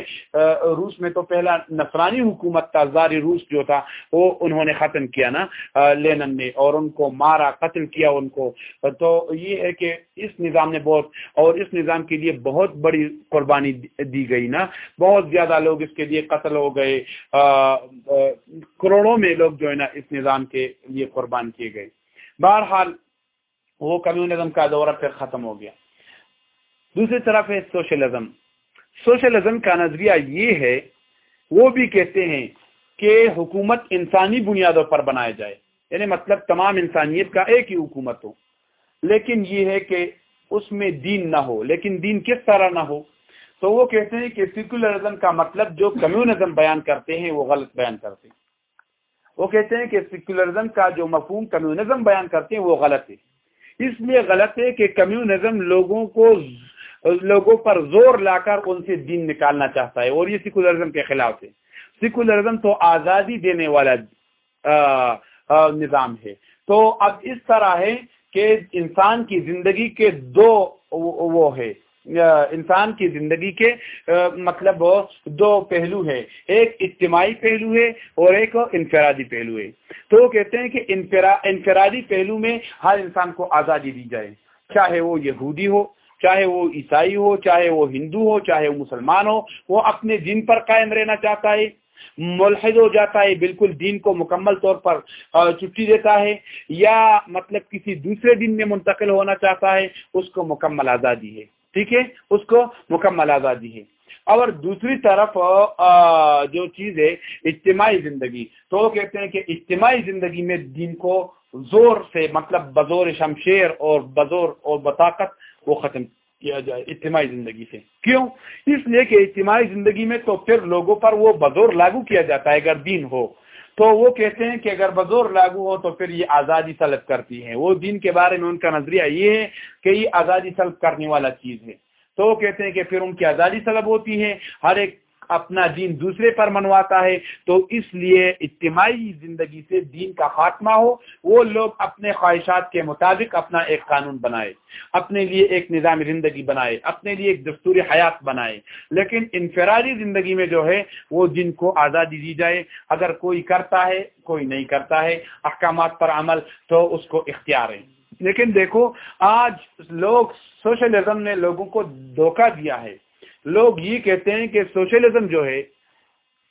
روس میں تو پہلا نصرانی حکومت تھا، زاری روس جو تھا، وہ انہوں نے ختم کیا نا لینن نے، اور ان کو مارا، قتل کیا ان کو۔ تو یہ ہے کہ اس نظام نے بہت، اور اس نظام کے لیے بہت بڑی قربانی دی گئی نا۔ بہت زیادہ لوگ اس کے لیے قتل ہو گئے۔ کروڑوں میں لوگ جو ہے نا، اس نظام کے لیے قربان کیے گئے۔ بہرحال وہ کمیونزم کا دورہ پھر ختم ہو گیا۔ دوسری طرف ہے سوشلزم۔ سوشلزم کا نظریہ یہ ہے، وہ بھی کہتے ہیں کہ حکومت انسانی بنیادوں پر بنایا جائے۔ یعنی مطلب تمام انسانیت کا ایک ہی حکومت ہو۔ لیکن یہ ہے کہ اس میں دین نہ ہو۔ لیکن دین کس طرح نہ ہو؟ تو وہ کہتے ہیں کہ سیکولرزم کا مطلب جو کمیونزم بیان کرتے ہیں، وہ غلط بیان کرتے ہیں۔ وہ کہتے ہیں کہ سیکولرزم کا جو مفہوم کمیونزم بیان کرتے ہیں، وہ غلط ہے۔ اس لیے غلط ہے کہ کمیونزم لوگوں کو لوگوں پر زور لا کر ان سے دین نکالنا چاہتا ہے اور یہ سیکولرزم کے خلاف ہے۔ سیکولرزم تو آزادی دینے والا نظام ہے۔ تو اب اس طرح ہے کہ انسان کی زندگی کے دو وہ ہے۔ انسان کی زندگی کے مطلب دو پہلو ہے ایک اجتماعی پہلو ہے اور ایک انفرادی پہلو ہے۔ تو وہ کہتے ہیں کہ انفرادی پہلو میں ہر انسان کو آزادی دی جائے۔ چاہے وہ یہودی ہو، چاہے وہ عیسائی ہو، چاہے وہ ہندو ہو، چاہے وہ مسلمان ہو، وہ اپنے دن پر قائم رہنا چاہتا ہے، ملحد ہو جاتا ہے، بالکل دین کو مکمل طور پر چھٹی دیتا ہے، یا مطلب کسی دوسرے دن میں منتقل ہونا چاہتا ہے، اس کو مکمل آزادی ہے۔ ٹھیک ہے، اس کو مکمل آزادی ہے۔ اور دوسری طرف جو چیز ہے، اجتماعی زندگی۔ تو وہ کہتے ہیں کہ اجتماعی زندگی میں دین کو زور سے مطلب بزور شمشیر اور بزور اور بطاقت وہ ختم کیا جائے، اجتماعی زندگی سے۔ کیوں؟ اس لیے کہ اجتماعی زندگی میں تو پھر لوگوں پر وہ بزور لاگو کیا جاتا ہے، اگر دین ہو۔ تو وہ کہتے ہیں کہ اگر بزور لاگو ہو تو پھر یہ آزادی سلب کرتی ہے وہ دین کے بارے میں ان کا نظریہ یہ ہے کہ یہ آزادی سلب کرنے والا چیز ہے۔ تو وہ کہتے ہیں کہ پھر ان کی آزادی سلب ہوتی ہے۔ ہر ایک اپنا دین دوسرے پر منواتا ہے، تو اس لیے اجتماعی زندگی سے دین کا خاتمہ ہو، وہ لوگ اپنے خواہشات کے مطابق اپنا ایک قانون بنائے، اپنے لیے ایک نظام زندگی بنائے، اپنے لیے ایک دستور حیات بنائے۔ لیکن انفرادی زندگی میں جو ہے، وہ دن کو آزادی دی جائے۔ اگر کوئی کرتا ہے، کوئی نہیں کرتا ہے، احکامات پر عمل، تو اس کو اختیار ہے۔ لیکن دیکھو، آج لوگ سوشلزم نے لوگوں کو دھوکہ دیا ہے۔ لوگ یہ کہتے ہیں کہ سوشلزم جو ہے،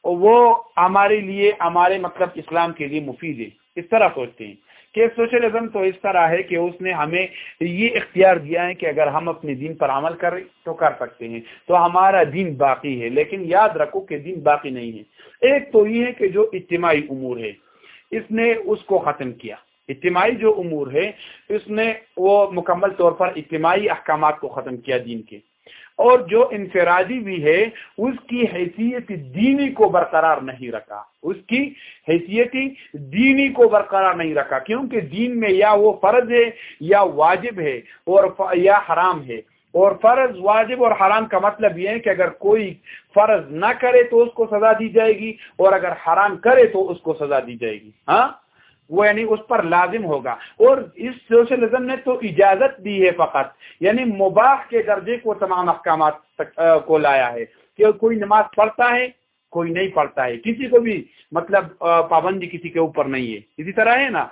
وہ ہمارے لیے، ہمارے مطلب اسلام کے لیے مفید ہے۔ اس طرح سوچتے ہیں کہ سوشلزم تو اس طرح ہے کہ اس نے ہمیں یہ اختیار دیا ہے کہ اگر ہم اپنے دین پر عمل کریں تو کر سکتے ہیں۔ تو ہمارا دین باقی ہے، لیکن یاد رکھو کہ دین باقی نہیں ہے۔ ایک تو یہ ہے کہ جو اجتماعی امور ہے، اس نے اس کو ختم کیا۔ اجتماعی جو امور ہے، اس نے وہ مکمل طور پر اجتماعی احکامات کو ختم کیا دین کے۔ اور جو انفرادی بھی ہے، اس کی حیثیت دینی کو برقرار نہیں رکھا۔ اس کی حیثیت دینی کو برقرار نہیں رکھا۔ کیونکہ دین میں یا وہ فرض ہے یا واجب ہے اور یا حرام ہے۔ اور فرض واجب اور حرام کا مطلب یہ ہے کہ اگر کوئی فرض نہ کرے تو اس کو سزا دی جائے گی اور اگر حرام کرے تو اس کو سزا دی جائے گی۔ ہاں؟ وہ یعنی اس پر لازم ہوگا اور اس سوشلزم نے تو اجازت دی ہے فقط یعنی مباح کے درجے کو تمام احکامات کو لایا ہے کہ کوئی نماز پڑھتا ہے کوئی نہیں پڑھتا ہے۔ کسی کو بھی مطلب پابندی کسی کے اوپر نہیں ہے۔ اسی طرح ہے نا،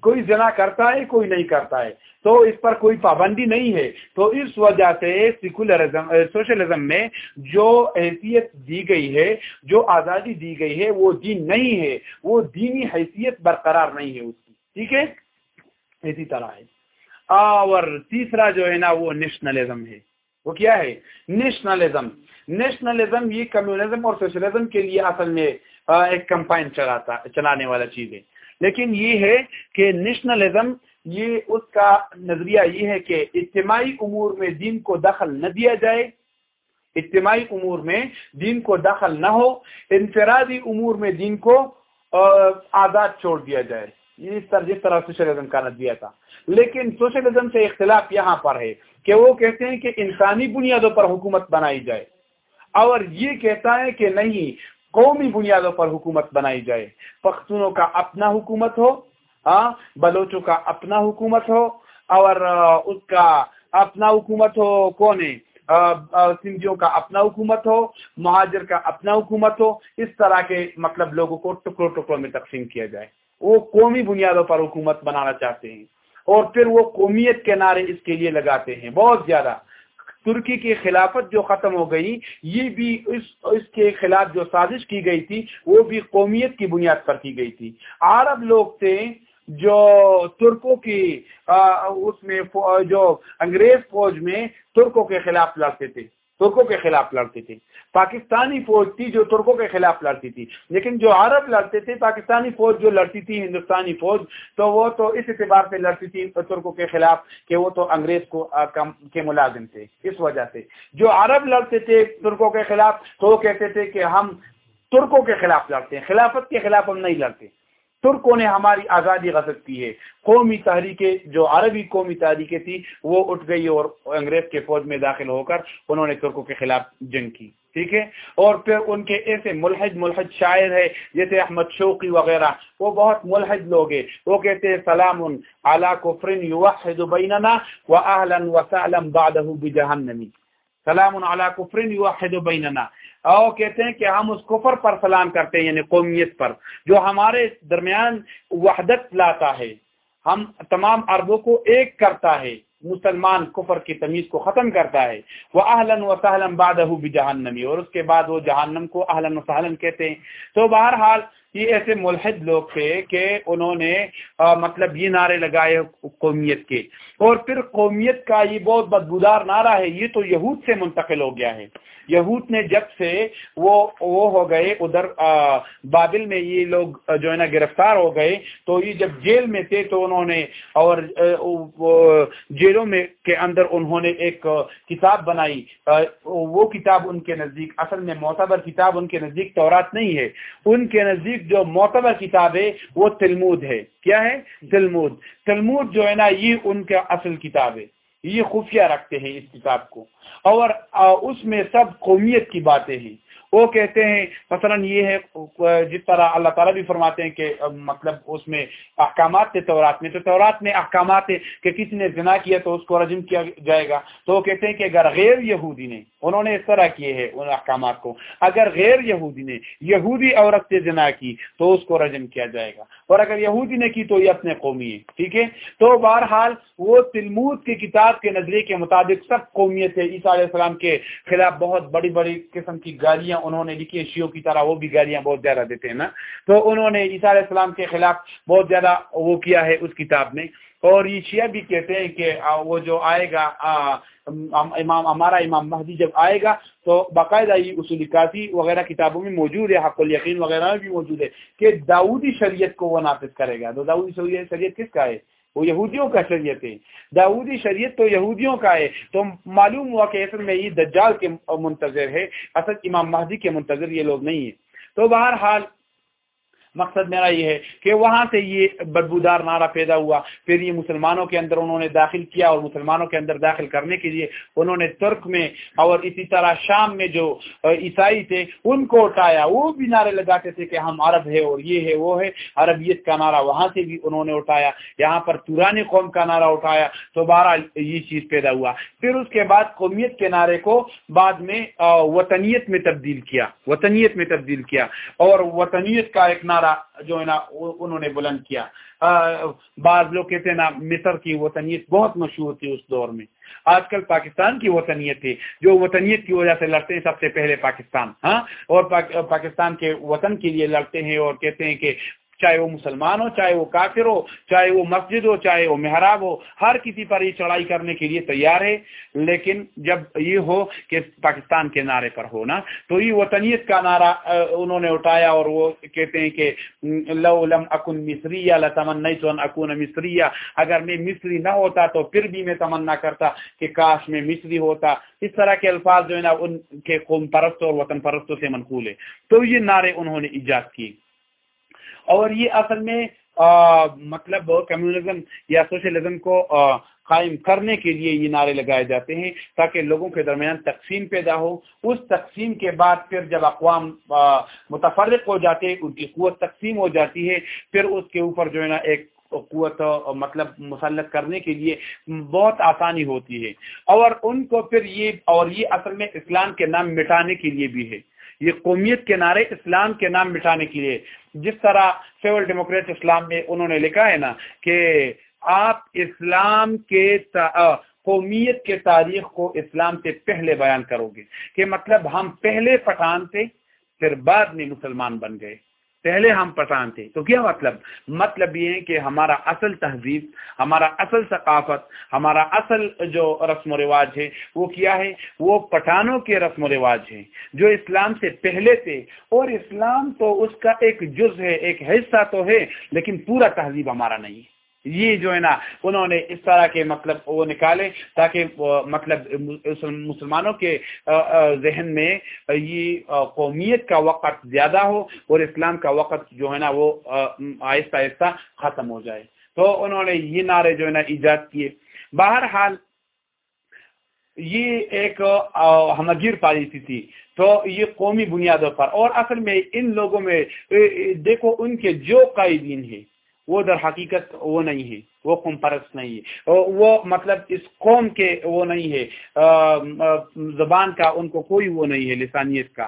کوئی زنا کرتا ہے، کوئی نہیں کرتا ہے۔ تو اس پر کوئی پابندی نہیں ہے۔ تو اس وجہ سے سیکولرزم سوشلزم میں جو حیثیت دی گئی ہے، جو آزادی دی گئی ہے، وہ دین نہیں ہے۔ وہ دینی حیثیت برقرار نہیں ہے اس کی۔ ٹھیک ہے؟ اسی طرح ہے۔ اور تیسرا جو ہے نا، وہ نیشنلزم ہے۔ وہ کیا ہے نیشنلزم نیشنلزم یہ کمیونزم اور سوشلزم کے لیے اصل میں ایک کمپائن چلاتا چلانے والا چیز ہے لیکن یہ ہے کہ نیشنلزم یہ اس کا نظریہ یہ ہے کہ اجتماعی امور میں دین کو دخل نہ دیا جائے اجتماعی امور میں دین کو دخل نہ ہو انفرادی امور میں دین کو آزاد چھوڑ دیا جائے اس طرح جس طرح سوشلزم کا نظریہ تھا لیکن سوشلزم سے اختلاف یہاں پر ہے کہ وہ کہتے ہیں کہ انسانی بنیادوں پر حکومت بنائی جائے اور یہ کہتا ہے کہ نہیں، قومی بنیادوں پر حکومت بنائی جائے۔ پختونوں کا اپنا حکومت ہو ہاں بلوچوں کا اپنا حکومت ہو اور اس کا اپنا حکومت ہو، کون ہے؟ سندھیوں کا اپنا حکومت ہو، مہاجر کا اپنا حکومت ہو، اس طرح کے مطلب لوگوں کو ٹکڑوں ٹکڑوں میں تقسیم کیا جائے۔ وہ قومی بنیادوں پر حکومت بنانا چاہتے ہیں۔ اور پھر وہ قومیت کے نعرے اس کے لیے لگاتے ہیں۔ بہت زیادہ۔ ترکی کی خلافت جو ختم ہو گئی، یہ بھی اس اس کے خلاف جو سازش کی گئی تھی، وہ بھی قومیت کی بنیاد پر کی گئی تھی۔ عرب لوگ تھے جو ترکوں کی اس میں جو انگریز فوج میں ترکوں کے خلاف لڑتے تھے۔ ترکوں کے خلاف لڑتے تھے۔ پاکستانی فوج تھی جو ترکوں کے خلاف لڑتی تھی۔ لیکن جو عرب لڑتے تھے، پاکستانی فوج جو لڑتی تھی، ہندوستانی فوج، تو وہ تو اس اعتبار سے لڑتی تھی ترکوں کے خلاف کہ وہ تو انگریز کو کے ملازم تھے۔ اس وجہ سے جو عرب لڑتے تھے ترکوں کے خلاف، تو وہ کہتے تھے کہ ہم ترکوں کے خلاف لڑتے ہیں، خلافت کے خلاف ہم نہیں لڑتے۔ ترکوں نے ہماری آزادی غصب کی ہے۔ قومی تحریکیں جو عربی قومی تحریکیں تھی وہ اٹھ گئی اور انگریز کے فوج میں داخل ہو کر انہوں نے ترکوں کے خلاف جنگ کی۔ ٹھیک ہے؟ اور پھر ان کے ایسے ملحد ملحد شاعر ہے جیسے احمد شوقی وغیرہ، وہ بہت ملحد لوگ ہیں۔ وہ کہتے ہیں، سلام اعلیٰ کفرن یوحد بیننا و اہلا و بجہنمی۔ سلام علی کفرن یوحد بیننا۔ او کہتے ہیں کہ ہم اس کفر پر سلام کرتے ہیں یعنی قومیت پر، جو ہمارے درمیان وحدت لاتا ہے۔ ہم تمام عربوں کو ایک کرتا ہے، مسلمان کفر کی تمیز کو ختم کرتا ہے۔ وہ اہلن و سہلم بادہ جہنمی اور اس کے بعد وہ جہنم کو اہلن و سہلن کہتے ہیں۔ تو بہرحال یہ ایسے ملحد لوگ تھے کہ انہوں نے مطلب یہ نعرے لگائے قومیت کے۔ اور پھر قومیت کا یہ بہت بدبودار نعرہ ہے، یہ تو یہود سے منتقل ہو گیا ہے۔ یہود نے جب سے وہ وہ ہو گئے ادھر بابل میں یہ لوگ جو ہے نا گرفتار ہو گئے، تو یہ جب جیل میں تھے تو انہوں نے، اور جیلوں میں کے اندر انہوں نے ایک کتاب بنائی۔ وہ کتاب ان کے نزدیک، اصل میں معتبر کتاب ان کے نزدیک تورات نہیں ہے۔ ان کے نزدیک جو معتبر کتاب ہے، وہ تلمود ہے۔ کیا ہے؟ تلمود۔ تلمود جو ہے نا، یہ ان کا اصل کتاب ہے۔ یہ خفیہ رکھتے ہیں اس کتاب کو اور اس میں سب قومیت کی باتیں ہیں۔ وہ کہتے ہیں، مثلا یہ ہے، جس طرح اللہ تعالیٰ بھی فرماتے ہیں کہ مطلب اس میں احکامات تھے، تورات میں، تو تورات میں احکامات ہیں کہ کسی نے زنا کیا تو اس کو رجم کیا جائے گا۔ تو وہ کہتے ہیں کہ اگر غیر یہودی نے، انہوں نے اس طرح کیے ہیں ان احکامات کو، اگر غیر یہودی نے یہودی عورت سے زنا کی تو اس کو رجم کیا جائے گا۔ اور اگر یہودی نے کی تو یہ اپنے قومی ہے ٹھیک ہے؟ تو بہرحال وہ تلمود کی کتاب کے نظریے کے مطابق سب قومیت ہے عیسیٰ علیہ السلام کے خلاف بہت بڑی بڑی قسم کی گالیاں انہوں نے لکھی شیو کی طرح وہ بھی گالیاں بہت زیادہ دیتے ہیں نا۔ تو انہوں نے عیسیٰ علیہ السلام کے خلاف بہت زیادہ وہ کیا ہے اس کتاب میں۔ اور یہ شیعہ بھی کہتے ہیں کہ وہ جو آئے گا امام، ہمارا امام مہدی جب آئے گا تو باقاعدہ یہ اصول کافی وغیرہ کتابوں میں موجود ہے، حق الیقین وغیرہ میں بھی موجود ہے کہ داودی شریعت کو وہ نافذ کرے گا۔ تو داودی شریعت کس کا ہے؟ وہ یہودیوں کا شریعت ہے۔ داودی شریعت تو یہودیوں کا ہے۔ تو معلوم ہوا کہ اصل میں یہ دجال کے منتظر ہے، اصل امام مہدی کے منتظر یہ لوگ نہیں ہیں۔ تو بہرحال مقصد میرا یہ ہے کہ وہاں سے یہ بدبودار نعرہ پیدا ہوا، پھر یہ مسلمانوں کے اندر انہوں نے داخل کیا اور مسلمانوں کے اندر داخل کرنے کے لیے انہوں نے ترک میں اور اسی طرح شام میں جو عیسائی تھے، ان کو اٹھایا۔ وہ بھی نعرے لگاتے تھے کہ ہم عرب ہے اور یہ ہے، وہ ہے۔ عربیت کا نعرہ وہاں سے بھی انہوں نے اٹھایا۔ یہاں پر پرانی قوم کا نعرہ اٹھایا۔ تو بارہ یہ چیز پیدا ہوا۔ پھر اس کے بعد قومیت کے نعرے کو بعد میں وطنیت میں تبدیل کیا۔ وطنیت میں تبدیل کیا۔ اور وطنیت کا ایک نعرہ جو ہے نا انہوں نے بلند کیا۔ بعض لوگ کہتے ہیں نا، مصر کی وطنیت بہت مشہور تھی اس دور میں۔ آج کل پاکستان کی وطنیت تھی۔ جو وطنیت کی وجہ سے لڑتے ہیں سب سے پہلے پاکستان ہاں؟ اور پاکستان کے وطن کے لیے لڑتے ہیں اور کہتے ہیں کہ چاہے وہ مسلمان ہو، چاہے وہ کافر ہو، چاہے وہ مسجد ہو، چاہے وہ محراب ہو، ہر کسی پر یہ چڑھائی کرنے کے لیے تیار ہے۔ لیکن جب یہ ہو کہ پاکستان کے نعرے پر ہو نا، تو یہ وطنیت کا نعرہ انہوں نے اٹھایا اور وہ کہتے ہیں کہ لو لم اکن مصری لتمن اکون مصری اگر میں مصری نہ ہوتا تو پھر بھی میں تمنا کرتا کہ کاش میں مصری ہوتا۔ اس طرح کے الفاظ جو ہے نا، ان کے قوم پرستوں اور وطن پرستوں سے منقول ہے تو یہ نعرے انہوں نے ایجاد کیے۔ اور یہ اصل میں مطلب کمیونزم یا سوشلزم کو قائم کرنے کے لیے یہ نعرے لگائے جاتے ہیں تاکہ لوگوں کے درمیان تقسیم پیدا ہو۔ اس تقسیم کے بعد پھر جب اقوام متفرق ہو جاتے، ان کی قوت تقسیم ہو جاتی ہے، پھر اس کے اوپر جو ہے نا ایک قوت مطلب مسلط کرنے کے لیے بہت آسانی ہوتی ہے۔ اور ان کو پھر یہ، اور یہ اصل میں اسلام کے نام مٹانے کے لیے بھی ہے۔ یہ قومیت کے نعرے اسلام کے نام مٹانے کے لیے۔ جس طرح سیول ڈیموکریٹ اسلام میں انہوں نے لکھا ہے نا کہ آپ اسلام کے قومیت کے تاریخ کو اسلام سے پہلے بیان کرو گے۔ کہ مطلب ہم پہلے پٹھان تھے، پھر بعد میں مسلمان بن گئے۔ پہلے ہم پٹھان تھے۔ تو کیا مطلب؟ مطلب یہ ہے کہ ہمارا اصل تہذیب، ہمارا اصل ثقافت، ہمارا اصل جو رسم و رواج ہے، وہ کیا ہے؟ وہ پٹھانوں کے رسم و رواج ہیں۔ جو اسلام سے پہلے تھے، اور اسلام تو اس کا ایک جز ہے، ایک حصہ تو ہے، لیکن پورا تہذیب ہمارا نہیں ہے۔ یہ جو ہے نا، انہوں نے اس طرح کے مطلب وہ نکالے تاکہ مطلب مسلمانوں کے ذہن میں یہ قومیت کا وقت زیادہ ہو اور اسلام کا وقت جو ہے نا وہ آہستہ آہستہ ختم ہو جائے۔ تو انہوں نے یہ نعرے جو ہے نا ایجاد کیے۔ بہرحال یہ ایک ہمگیر پالیسی تھی تو یہ قومی بنیادوں پر۔ اور اصل میں ان لوگوں میں دیکھو ان کے جو قائدین ہیں وہ در حقیقت وہ نہیں ہے، وہ قوم پرست نہیں ہے۔ وہ مطلب اس قوم کے وہ نہیں ہے۔ زبان کا ان کو کوئی وہ نہیں ہے، لسانیت کا۔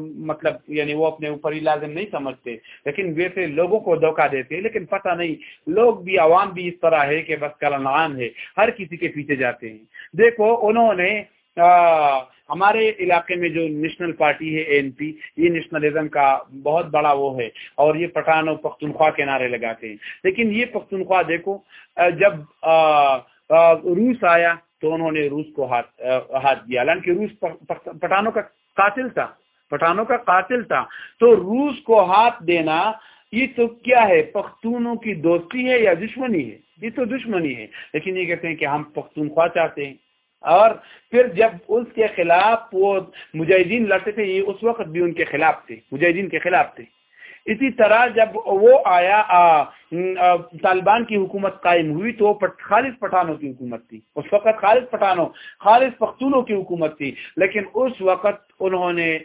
مطلب یعنی وہ اپنے اوپر ہی لازم نہیں سمجھتے۔ لیکن ویسے لوگوں کو دھوکہ دیتے لیکن پتہ نہیں، لوگ بھی عوام بھی اس طرح ہے کہ بس کلنعام ہے، ہر کسی کے پیچھے جاتے ہیں۔ دیکھو، انہوں نے ہمارے علاقے میں جو نیشنل پارٹی ہے این پی، یہ نیشنلزم کا بہت بڑا وہ ہے اور یہ پٹھان و پختونخوا کے نعرے لگاتے ہیں۔ لیکن یہ پختونخوا دیکھو جب روس آیا تو انہوں نے روس کو ہاتھ ہاتھ دیا۔ حالانکہ روس پٹھانوں کا قاتل تھا، پٹھانوں کا قاتل تھا۔ تو روس کو ہاتھ دینا، یہ تو کیا ہے، پختونوں کی دوستی ہے یا دشمنی ہے؟ یہ تو دشمنی ہے۔ لیکن یہ کہتے ہیں کہ ہم پختونخوا چاہتے ہیں۔ اور پھر جب اس کے خلاف وہ مجاہدین لڑتے تھے، یہ اس وقت بھی ان کے خلاف تھے، مجاہدین کے خلاف تھے۔ اسی طرح جب وہ آیا طالبان کی حکومت قائم ہوئی تو خالص پٹھانوں کی حکومت تھی۔ اس وقت خالص پٹھانوں، خالص پختونوں کی حکومت تھی، لیکن اس وقت انہوں نے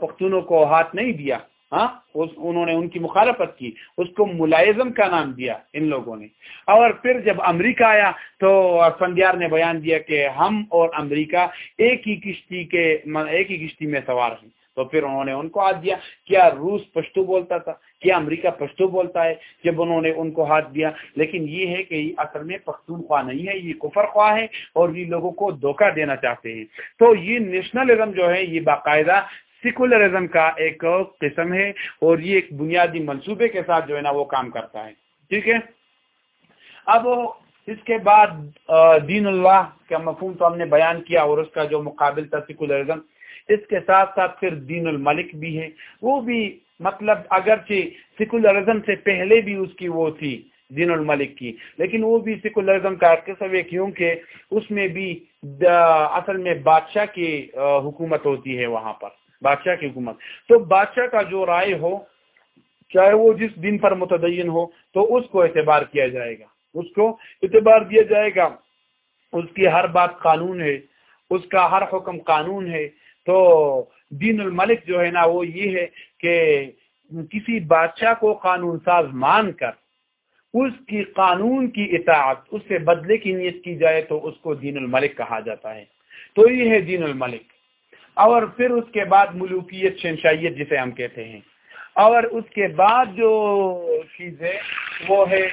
پختونوں کو ہاتھ نہیں دیا۔ ہاں؟ انہوں نے ان کی مخالفت کی، اس کو ملازم کا نام دیا ان لوگوں نے۔ اور پھر جب امریکہ آیا تو فندیار نے بیان دیا کہ ہم اور امریکہ ایک ہی کشتی کے ایک ہی کشتی میں سوار ہیں۔ تو پھر انہوں نے ان کو ہاتھ دیا۔ کیا روس پشتو بولتا تھا؟ کیا امریکہ پشتو بولتا ہے؟ جب انہوں نے ان کو ہاتھ دیا۔ لیکن یہ ہے کہ یہ اصل میں پختون خواہ نہیں ہے، یہ کفر خواہ ہے اور یہ لوگوں کو دھوکہ دینا چاہتے ہیں۔ تو یہ نیشنلزم جو ہے، یہ باقاعدہ سیکولرزم کا ایک قسم ہے اور یہ ایک بنیادی منصوبے کے ساتھ جو ہے نا وہ کام کرتا ہے۔ ٹھیک ہے؟ اب اس کے بعد دین اللہ کا مفہوم تو ہم نے بیان کیا اور اس کا جو مقابل تھا سیکولرزم اس کے ساتھ ساتھ پھر دین الملک بھی ہے۔ وہ بھی مطلب اگرچہ سیکولرزم سے پہلے بھی اس کی وہ تھی، دین الملک کی، لیکن وہ بھی سیکولرزم کا قسم ہے، کیونکہ اس میں بھی اصل میں بادشاہ کی حکومت ہوتی ہے وہاں پر۔ بادشاہ کی حکومت۔ تو بادشاہ کا جو رائے ہو، چاہے وہ جس دن پر متدین ہو، تو اس کو اعتبار کیا جائے گا۔ اس کو اعتبار دیا جائے گا۔ اس کی ہر بات قانون ہے، اس کا ہر حکم قانون ہے۔ تو دین الملک جو ہے نا، وہ یہ ہے کہ کسی بادشاہ کو قانون ساز مان کر، اس کی قانون کی اطاعت، اس سے بدلے کی نیت کی جائے تو اس کو دین الملک کہا جاتا ہے۔ تو یہ ہے دین الملک۔ اور پھر اس کے بعد ملوکیت شنشائیت جسے ہم کہتے ہیں۔ اور اس کے بعد جو چیز ہے وہ ہے